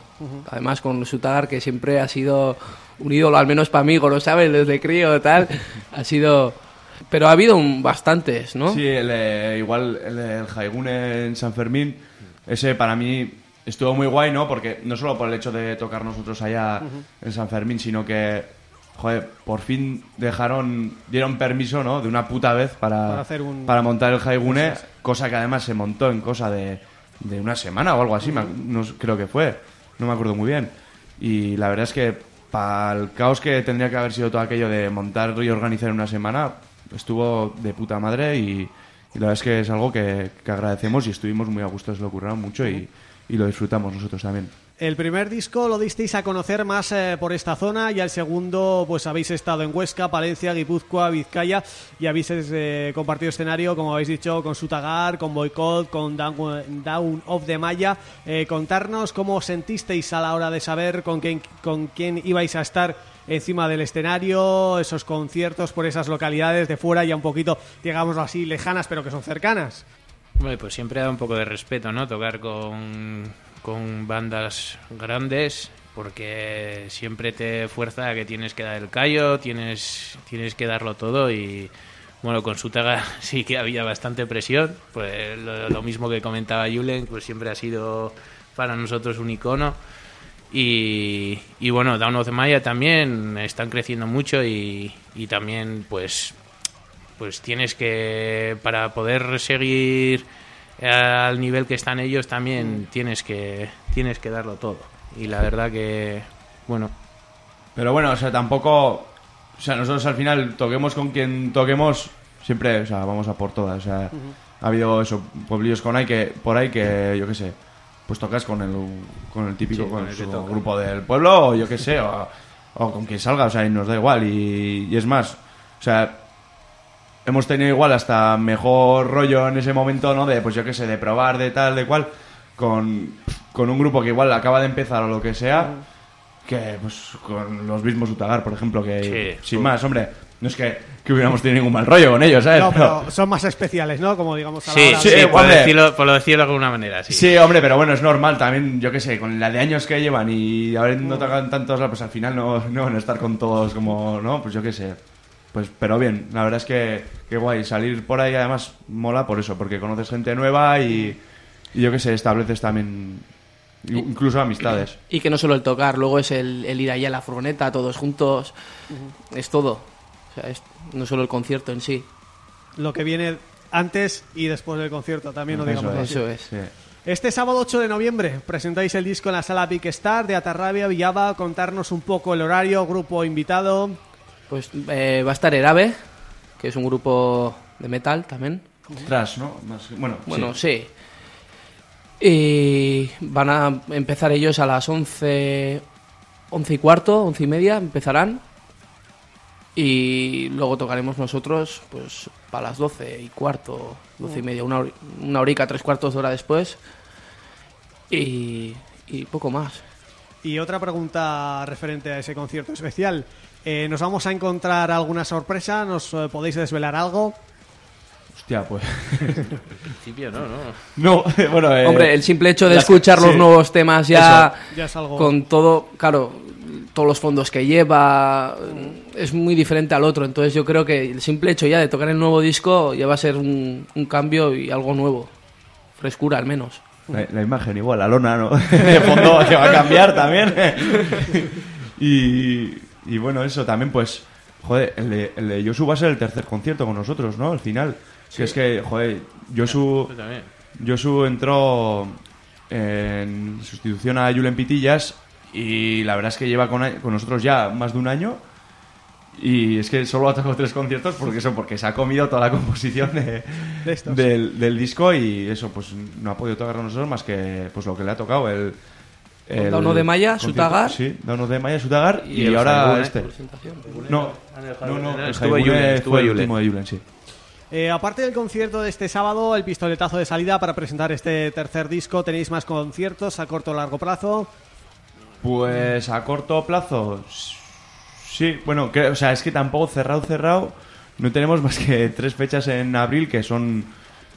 [SPEAKER 6] Además, con su Tagar, que siempre ha sido un ídolo, al menos para mí, ¿lo sabes? Desde crío tal. ha sido... Pero ha habido un- bastantes, ¿no?
[SPEAKER 5] Sí, el, eh, igual el, el Haigune en San Fermín, ese para mí estuvo muy guay, ¿no? Porque no solo por el hecho de tocar nosotros allá en San Fermín, sino que, joder, por fin dejaron, dieron permiso, ¿no? De una puta vez para,
[SPEAKER 1] Para hacer un-
[SPEAKER 5] para montar el Haigune, cosa que además se montó en cosa de, de una semana o algo así, no creo que fue, no me acuerdo muy bien. Y la verdad es que para el caos que tendría que haber sido todo aquello de montar y organizar en una semana, estuvo de puta madre y, y la verdad es que es algo que, que agradecemos y estuvimos muy a gusto, se lo ocurrieron mucho y, y lo disfrutamos nosotros también.
[SPEAKER 1] El primer disco lo disteis a conocer más eh, por esta zona y el segundo pues habéis estado en Huesca, Palencia, Guipúzcoa, Vizcaya y habéis eh, compartido escenario, como habéis dicho, con Sutagar, con Boycott, con Down, Down of the Maya. Eh, contarnos cómo sentisteis a la hora de saber con quién, ibais a estar encima del escenario, esos conciertos por esas localidades de fuera ya un poquito, digámoslo así, lejanas pero que son cercanas.
[SPEAKER 7] Bueno, pues siempre da un poco de respeto, ¿no? Tocar con, con bandas grandes, porque siempre te fuerza que tienes que dar el callo, tienes, tienes que darlo todo y... Bueno, con Sutaga sí que había bastante presión, pues lo, mismo que comentaba Julen, pues siempre ha sido para nosotros un icono. Y, bueno, Down of Maya también están creciendo mucho y, y también pues pues tienes que para poder seguir al nivel que están ellos también tienes que tienes que darlo todo y la verdad que bueno
[SPEAKER 5] Pero bueno, o sea, tampoco. O sea, nosotros al final toquemos con quien toquemos, siempre, o sea, vamos a por todas. O sea, ha habido eso, pueblillos con ahí que, por ahí que, yo qué sé, pues tocas con el, con el típico,
[SPEAKER 7] Sí,
[SPEAKER 5] con,
[SPEAKER 7] con el
[SPEAKER 5] su grupo del pueblo, o yo qué sé, o, o con quien salga, o sea, y nos da igual. Y, y es más, o sea, hemos tenido igual hasta mejor rollo en ese momento, ¿no? De, pues yo qué sé, de probar, de tal, de cual, con, con un grupo que igual acaba de empezar o lo que sea, que pues con los mismos Utagar, por ejemplo, que
[SPEAKER 7] Sí,
[SPEAKER 5] sin
[SPEAKER 7] tú.
[SPEAKER 5] más, hombre, no es que, que hubiéramos tenido ningún mal rollo con ellos, ¿sabes?
[SPEAKER 1] No,
[SPEAKER 5] Pero-
[SPEAKER 1] son más especiales, ¿no? Como digamos a la
[SPEAKER 7] sí
[SPEAKER 1] hora
[SPEAKER 7] sí,
[SPEAKER 1] de-
[SPEAKER 7] por, decirlo, por decirlo de alguna manera sí,
[SPEAKER 5] Sí, hombre, pero bueno, es normal también, yo qué sé, con la de años que llevan y habiendo tocado en tantos, pues al final no, no van a estar con todos como, ¿no? Pues yo qué sé. Pues, pero bien, la verdad es que, que guay, salir por ahí además mola por eso, porque conoces gente nueva y, y yo qué sé, estableces también incluso amistades.
[SPEAKER 6] Y que no solo el tocar, luego es el, el ir allá a la furgoneta, todos juntos, es todo. O sea, es no solo el concierto en sí.
[SPEAKER 1] lo que viene antes y después del concierto también, no
[SPEAKER 5] Eso
[SPEAKER 1] digamos
[SPEAKER 5] es.
[SPEAKER 6] Eso es.
[SPEAKER 5] Sí.
[SPEAKER 1] Este sábado 8 de noviembre presentáis el disco en la sala Big Star de Atarrabia, Villaba. Contarnos un poco el horario, grupo invitado.
[SPEAKER 6] Pues eh, va a estar Erabe, que es un grupo de metal también.
[SPEAKER 5] Tras, ¿no? Más- bueno,
[SPEAKER 6] Bueno,
[SPEAKER 5] sí.
[SPEAKER 6] sí. Y van a empezar ellos a las 11, 11 y cuarto, 11 y media, empezarán. Y luego tocaremos nosotros, pues, para las 12 y cuarto, 12 y media, una, hori- una horica, tres cuartos de hora después. Y, y poco más.
[SPEAKER 1] Y otra pregunta referente a ese concierto especial. Eh, ¿Nos vamos a encontrar alguna sorpresa? ¿Nos eh, podéis desvelar algo?
[SPEAKER 5] Hostia, pues...
[SPEAKER 7] en principio no no
[SPEAKER 5] no, bueno, eh,
[SPEAKER 6] Hombre, el simple hecho de escuchar los
[SPEAKER 5] sí.
[SPEAKER 6] nuevos temas ya,
[SPEAKER 1] Ya es algo...
[SPEAKER 6] con todo, claro, todos los fondos que lleva, es muy diferente al otro. Entonces yo creo que el simple hecho ya de tocar el nuevo disco ya va a ser un, un cambio y algo nuevo. Frescura al menos.
[SPEAKER 5] La, la imagen igual, la lona, ¿no? De fondo que va a cambiar también. y, y bueno, eso también, pues, joder, el de, el de Josu va a ser el tercer concierto con nosotros, ¿no? Al final. Que es que, joder, Josu,
[SPEAKER 7] Yo también.
[SPEAKER 5] Josu entró en sustitución a Julen Pitillas y la verdad es que lleva con, con nosotros ya más de un año. Y es que solo ha tocado tres conciertos porque eso, porque se ha comido toda la composición de, del, del disco y eso, pues no ha podido tocar a nosotros más que pues lo que le ha tocado. El, el
[SPEAKER 6] Dauno de Maya, Sutagar.
[SPEAKER 5] Sí, Dauno de Maya, Sutagar y,
[SPEAKER 7] el
[SPEAKER 5] ahora
[SPEAKER 7] Jaibune.
[SPEAKER 5] este. No,
[SPEAKER 7] no,
[SPEAKER 5] no, no,
[SPEAKER 7] estuvo Julen,
[SPEAKER 5] fue el
[SPEAKER 7] Julen.
[SPEAKER 5] último de Julen, sí.
[SPEAKER 1] Eh, aparte del concierto de este sábado, el pistoletazo de salida para presentar este tercer disco, ¿tenéis más conciertos a corto o largo plazo?
[SPEAKER 5] Pues a corto plazo, sí, bueno, que, o sea, es que tampoco cerrado, cerrado, no tenemos más que tres fechas en abril que son,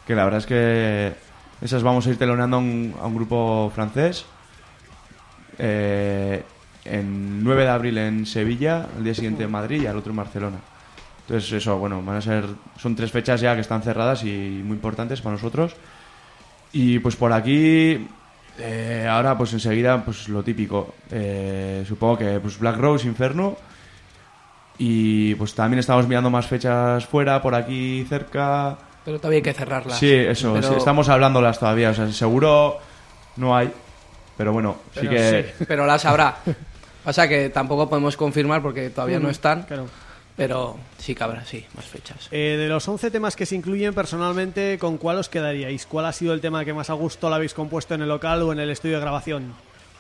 [SPEAKER 5] que la verdad es que esas vamos a ir teloneando a un, a un grupo francés. Eh, en 9 de abril en Sevilla, el día siguiente en Madrid y al otro en Barcelona. Entonces eso, bueno, van a ser, son tres fechas ya que están cerradas y muy importantes para nosotros. Y pues por aquí, eh, ahora pues enseguida, pues lo típico. Eh, supongo que pues Black Rose, Inferno. Y pues también estamos mirando más fechas fuera, por aquí cerca.
[SPEAKER 6] Pero todavía hay que cerrarlas.
[SPEAKER 5] Sí, eso,
[SPEAKER 6] Pero-
[SPEAKER 5] sí, estamos hablándolas todavía. O sea, seguro no hay. Pero bueno, sí
[SPEAKER 6] pero
[SPEAKER 5] que...
[SPEAKER 6] sí, pero las habrá. Pasa que tampoco podemos confirmar porque todavía no están.
[SPEAKER 1] Claro.
[SPEAKER 6] Pero sí que habrá, sí, más fechas.
[SPEAKER 1] Eh, de los 11 temas que se incluyen personalmente, ¿con cuál os quedaríais? ¿Cuál ha sido el tema que más a gusto lo habéis compuesto en el local o en el estudio de grabación?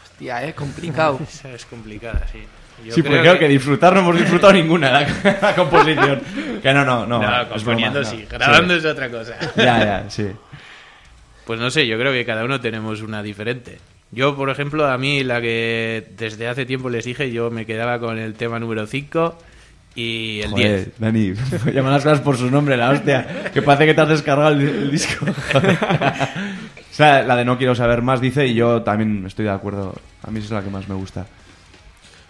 [SPEAKER 6] Hostia, eh, complicado.
[SPEAKER 7] Es complicada, sí. Yo
[SPEAKER 5] Sí, porque creo que... disfrutar no hemos disfrutado ninguna la, la composición. Que no, no, no.
[SPEAKER 7] No,
[SPEAKER 5] es
[SPEAKER 7] componiendo
[SPEAKER 5] broma,
[SPEAKER 7] sí,
[SPEAKER 5] no.
[SPEAKER 7] grabando es otra cosa.
[SPEAKER 5] Ya, ya, sí.
[SPEAKER 7] Pues no sé, yo creo que cada uno tenemos una diferente. Yo, por ejemplo, a mí la que desde hace tiempo les dije, yo me quedaba con el tema número 5 y el 10.
[SPEAKER 5] Joder, Dani, llama las cosas por su nombre, la hostia. Que parece que te has descargado el, el disco. O sea, la de No Quiero Saber Más dice y yo también estoy de acuerdo. A mí es la que más me gusta.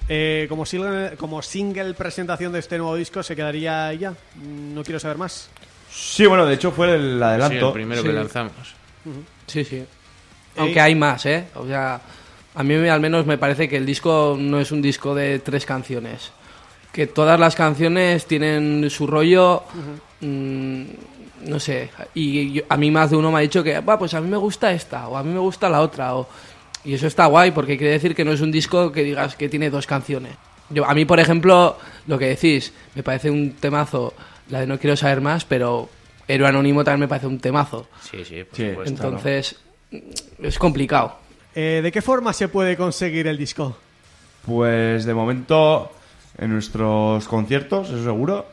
[SPEAKER 1] Eh, como, single, como single presentación de este nuevo disco, ¿se quedaría ya? Mm, No quiero saber más.
[SPEAKER 5] Sí, bueno, de hecho fue el
[SPEAKER 7] Sí,
[SPEAKER 5] adelanto.
[SPEAKER 7] el primero
[SPEAKER 6] Sí.
[SPEAKER 7] que lanzamos.
[SPEAKER 6] Sí, sí. Aunque hay más, ¿eh? O sea, a mí al menos me parece que el disco no es un disco de tres canciones. Que todas las canciones tienen su rollo, mm, no sé. Y yo- a mí más de uno me ha dicho que, va, pues a mí me gusta esta, o a mí me gusta la otra. O... Y eso está guay, porque quiere decir que no es un disco que digas que tiene dos canciones. Yo, a mí, por ejemplo, lo que decís, me parece un temazo, la de No Quiero Saber Más, pero Héroe Anónimo también me parece un temazo.
[SPEAKER 7] Sí, sí, por
[SPEAKER 5] Sí.
[SPEAKER 7] supuesto.
[SPEAKER 6] Entonces, es complicado.
[SPEAKER 1] Eh, ¿De qué forma se puede conseguir el disco?
[SPEAKER 5] Pues de momento en nuestros conciertos, eso seguro.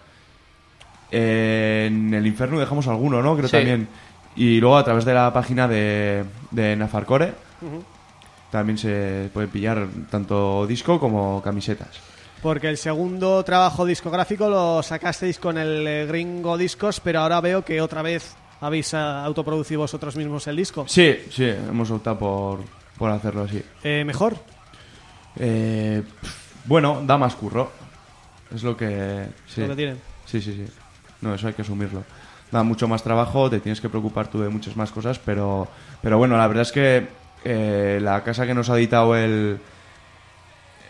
[SPEAKER 5] En el Inferno dejamos alguno, ¿no? Creo
[SPEAKER 6] Sí.
[SPEAKER 5] también. Y luego a través de la página de, de Nafarcore también se puede pillar tanto disco como camisetas.
[SPEAKER 1] Porque el segundo trabajo discográfico lo sacasteis con el eh, Gringo Discos, pero ahora veo que otra vez habéis eh, autoproducido vosotros mismos el disco.
[SPEAKER 5] Sí, sí, hemos optado por, por hacerlo así.
[SPEAKER 1] Eh, ¿Mejor?
[SPEAKER 5] Eh, bueno, da más curro. Es lo que... Sí.
[SPEAKER 1] Lo que tiene.
[SPEAKER 5] Sí, sí, sí. No, eso hay que asumirlo. Da mucho más trabajo, te tienes que preocupar tú de muchas más cosas, pero, pero bueno, la verdad es que eh, la casa que nos ha editado el,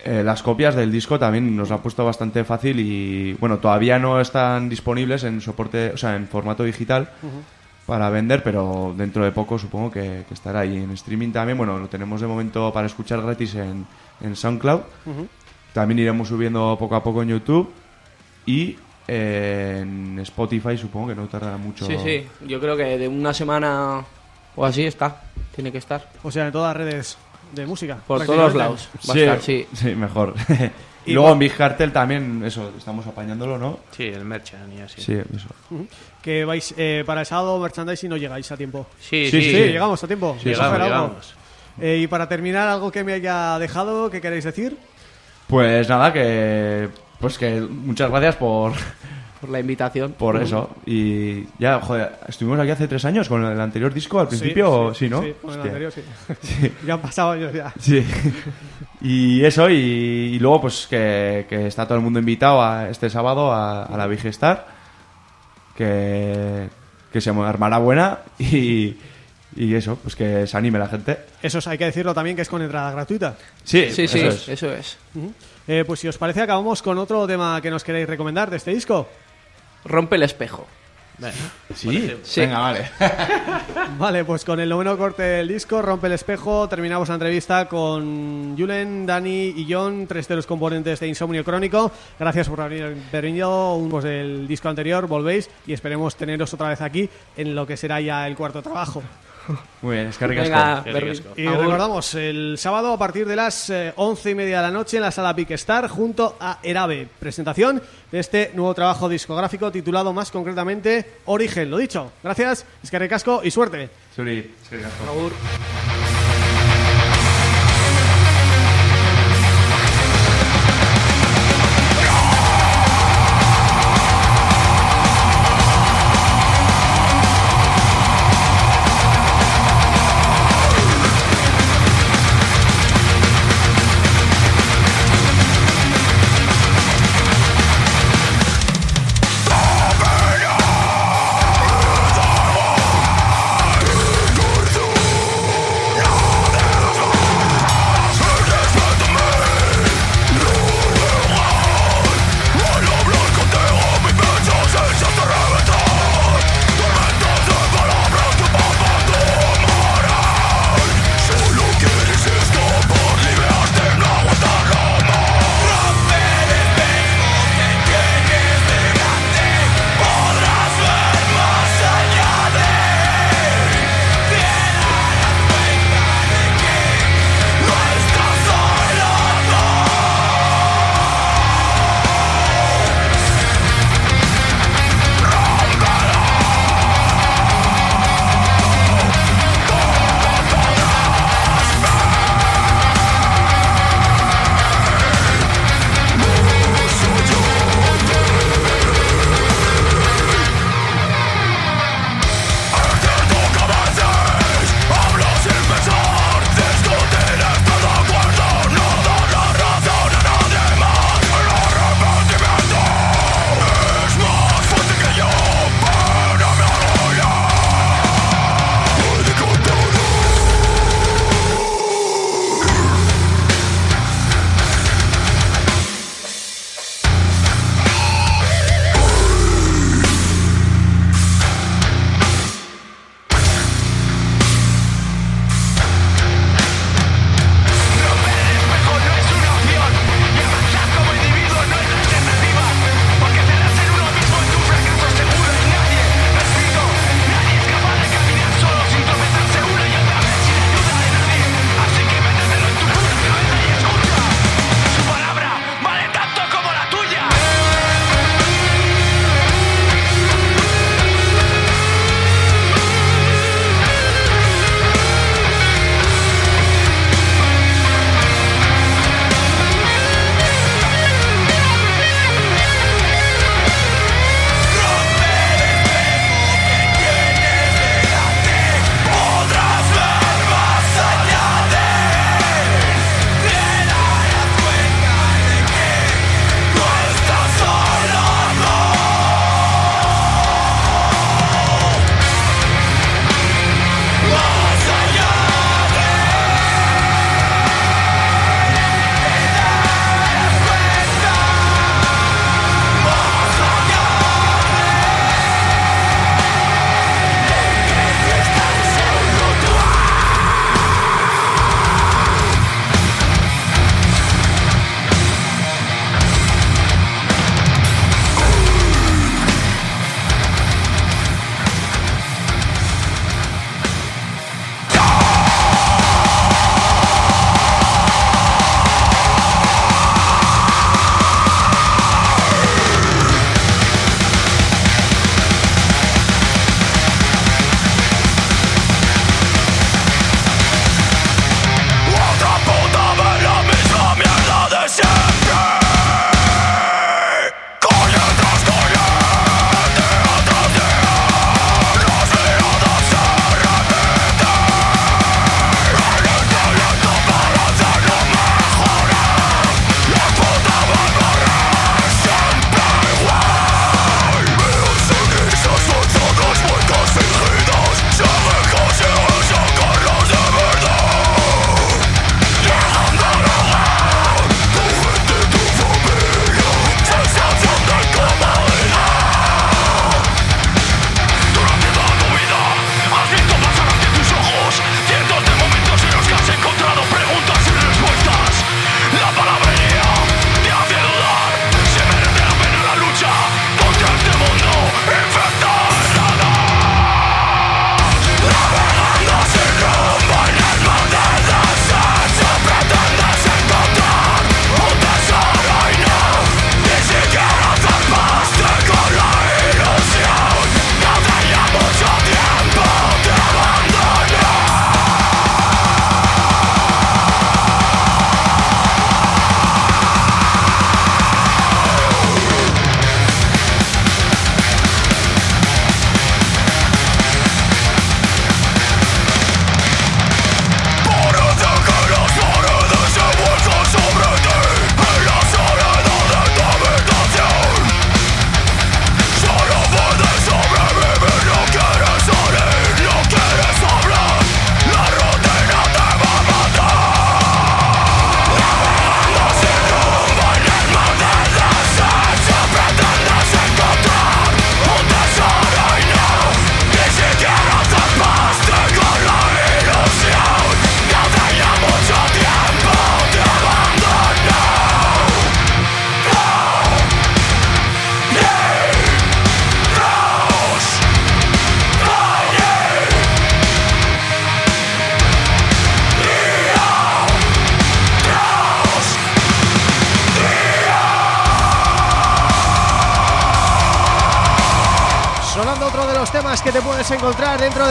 [SPEAKER 5] eh, las copias del disco también nos ha puesto bastante fácil y bueno, todavía no están disponibles en soporte, o sea, en formato digital para vender, pero dentro de poco supongo que, que estará ahí en streaming también. Bueno, lo tenemos de momento para escuchar gratis en, en SoundCloud. También iremos subiendo poco a poco en YouTube y eh, en Spotify supongo que no tardará mucho.
[SPEAKER 6] Sí, sí. Yo creo que de una semana o así está. Tiene que estar.
[SPEAKER 1] O sea, en todas las redes de música.
[SPEAKER 6] Por todos lados. Va
[SPEAKER 5] Sí,
[SPEAKER 6] a estar, sí.
[SPEAKER 5] sí, mejor. y luego en Big Cartel también, eso, estamos apañándolo, ¿no?
[SPEAKER 7] Sí, el merchant y así.
[SPEAKER 5] Sí, eso.
[SPEAKER 1] Que vais eh, para el sábado merchandising no llegáis a tiempo.
[SPEAKER 7] Sí,
[SPEAKER 5] Sí,
[SPEAKER 7] sí,
[SPEAKER 1] Sí, llegamos a tiempo.
[SPEAKER 5] Sí,
[SPEAKER 7] llegamos, llegamos.
[SPEAKER 1] Eh, y para terminar, algo que me haya dejado, ¿qué queréis decir?
[SPEAKER 5] Pues nada, que. Pues que muchas gracias por,
[SPEAKER 6] Por la invitación.
[SPEAKER 5] por eso. Y ya, joder, estuvimos aquí hace tres años con el anterior disco al principio, sí, ¿no?
[SPEAKER 1] Sí, con el anterior, sí. ya han pasado años ya.
[SPEAKER 5] Sí. Y eso, y, y luego pues que, que está todo el mundo invitado a este sábado a, a la Vigestar, que, que se armará buena y, Y eso, pues que se anime la gente.
[SPEAKER 1] Eso es, hay que decirlo también que es con entrada gratuita.
[SPEAKER 5] Sí,
[SPEAKER 6] Sí, sí,
[SPEAKER 5] eso es.
[SPEAKER 6] eso es.
[SPEAKER 1] Ujú. Eh, pues si os parece acabamos con otro tema que nos queréis recomendar de este disco.
[SPEAKER 6] Rompe el espejo.
[SPEAKER 5] Sí,
[SPEAKER 6] Sí.
[SPEAKER 8] Venga, vale.
[SPEAKER 1] Vale, pues con el noveno corte del disco, Rompe el Espejo, terminamos la entrevista con Julen, Dani y John, tres de los componentes de Insomnio Crónico. Gracias por haber venido pues, del disco anterior, volvéis y esperemos teneros otra vez aquí en lo que será ya el cuarto trabajo.
[SPEAKER 5] Muy bien, es que
[SPEAKER 6] Venga.
[SPEAKER 1] Y
[SPEAKER 6] Agur.
[SPEAKER 1] recordamos, el sábado a partir de las eh, once y media de la noche en la sala Big Star junto a Erabe. Presentación de este nuevo trabajo discográfico titulado más concretamente Origen. Lo dicho, gracias, es que y suerte.
[SPEAKER 5] Eskerrik asko.
[SPEAKER 6] Agur.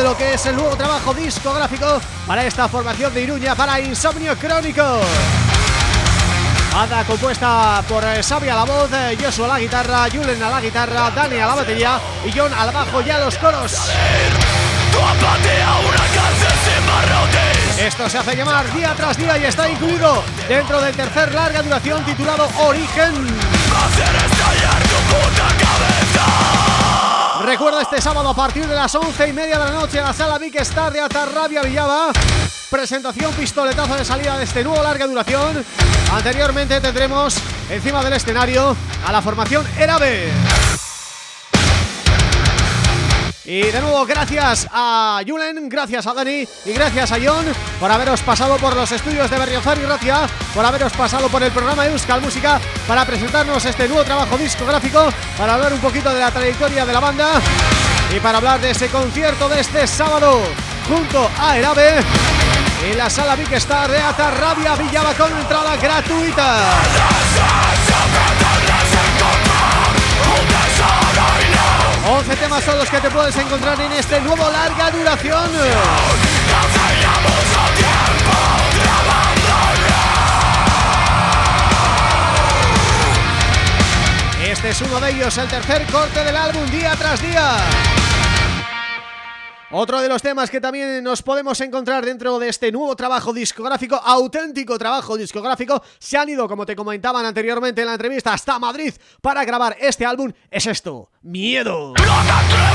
[SPEAKER 1] Lo que es el nuevo trabajo discográfico para esta formación de Iruña, para Insomnio Crónico. Banda compuesta por eh, Xavi a la voz, eh, Joshua a la guitarra, Julen a la guitarra, Dani a la batería y John al bajo y a los coros. Esto se hace llamar día tras día y está incluido dentro del tercer larga duración titulado Origen. Recuerda este sábado a partir de las once y media de la noche en la sala Vic Star de Atarrabia Villaba Presentación pistoletazo de salida de este nuevo larga duración. Anteriormente tendremos encima del escenario a la formación Erabe y de nuevo gracias a Julen, gracias a Dani y gracias a John por haberos pasado por los estudios de Berriozar y Ratia, por haberos pasado por el programa Euskal Música para presentarnos este nuevo trabajo discográfico, para hablar un poquito de la trayectoria de la banda y para hablar de ese concierto de este sábado junto a Erabe en la sala Big Star de Atarrabia Villaba con entrada gratuita. 11 temas son los que te puedes encontrar en este nuevo larga duración. Este es uno de ellos, el tercer corte del álbum día tras día. Otro de los temas que también nos podemos encontrar dentro de este nuevo trabajo discográfico, auténtico trabajo discográfico, se han ido, como te comentaban anteriormente en la entrevista, hasta Madrid para grabar este álbum, es esto, Miedo. ¡No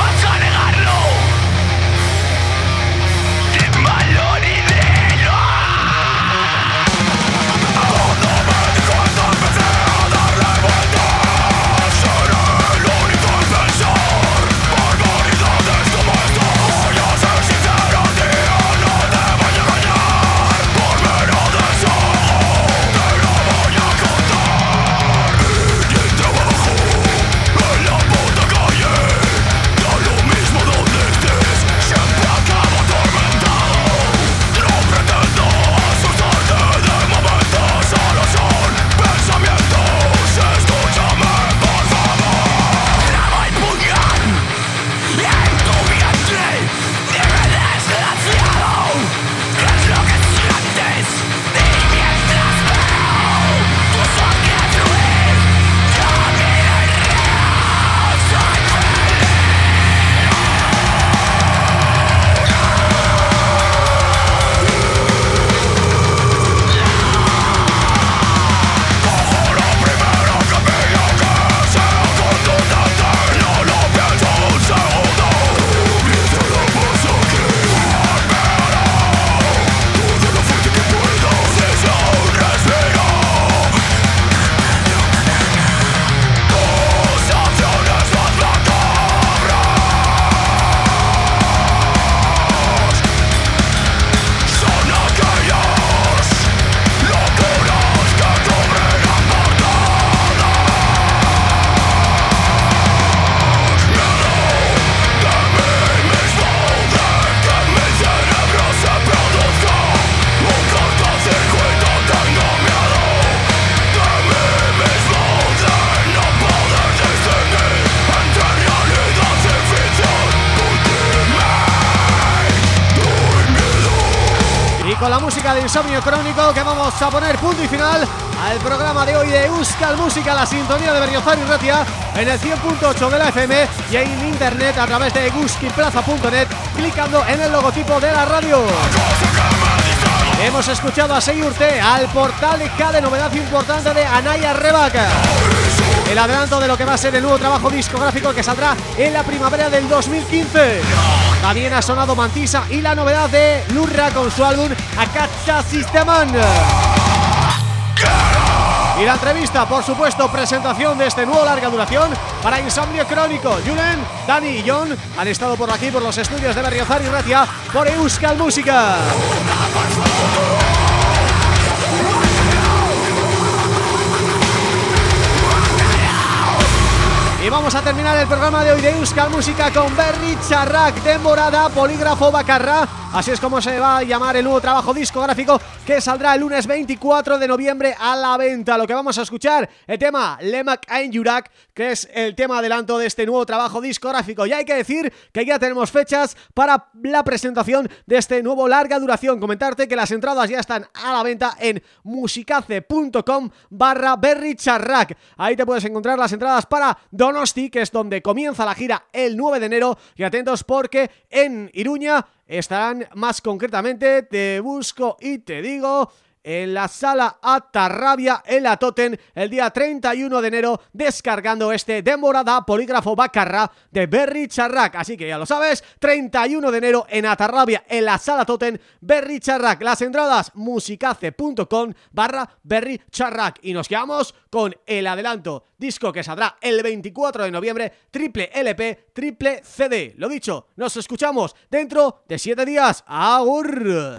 [SPEAKER 1] Insomnio Crónico que vamos a poner punto y final al programa de hoy de Euskal Música, la sintonía de Berriozar y Ratia en el 100.8 de la FM y en internet a través de guskiplaza.net clicando en el logotipo de la radio. Hemos escuchado a Seyurte al portal de cada novedad importante de Anaya Rebaca. El adelanto de lo que va a ser el nuevo trabajo discográfico que saldrá en la primavera del 2015. También ha sonado Mantisa y la novedad de Lurra con su álbum Akacha Systeman. Y la entrevista, por supuesto, presentación de este nuevo larga duración para Insomnio Crónico. Julen, Dani y John han estado por aquí, por los estudios de Berriozar y Ratia, por Euskal Música. Y vamos a terminar el programa de hoy de Euskal Música con Berry Charrak, Morada, Polígrafo Bacarra
[SPEAKER 9] Así es como se va a llamar el nuevo trabajo discográfico que saldrá el lunes 24 de noviembre a la venta. Lo que vamos a escuchar, el tema Lemak Ein Yurak, que es el tema adelanto de este nuevo trabajo discográfico. Y hay que decir que ya tenemos fechas para la presentación de este nuevo larga duración. Comentarte que las entradas ya están a la venta en musicace.com barra berrycharrack. Ahí te puedes encontrar las entradas para Donosti, que es donde comienza la gira el 9 de enero. Y atentos porque en Iruña estarán más concretamente, te busco y te digo en la sala Atarrabia en la Toten el día 31 de enero descargando este Demorada Polígrafo Bacarra de Berry Charrac. Así que ya lo sabes, 31 de enero en Atarrabia en la sala Toten Berry Charrac. Las entradas musicace.com barra Berry Charrac. Y nos quedamos con el adelanto disco que saldrá el 24 de noviembre, triple LP, triple CD. Lo dicho, nos escuchamos dentro de 7 días. ¡Agur!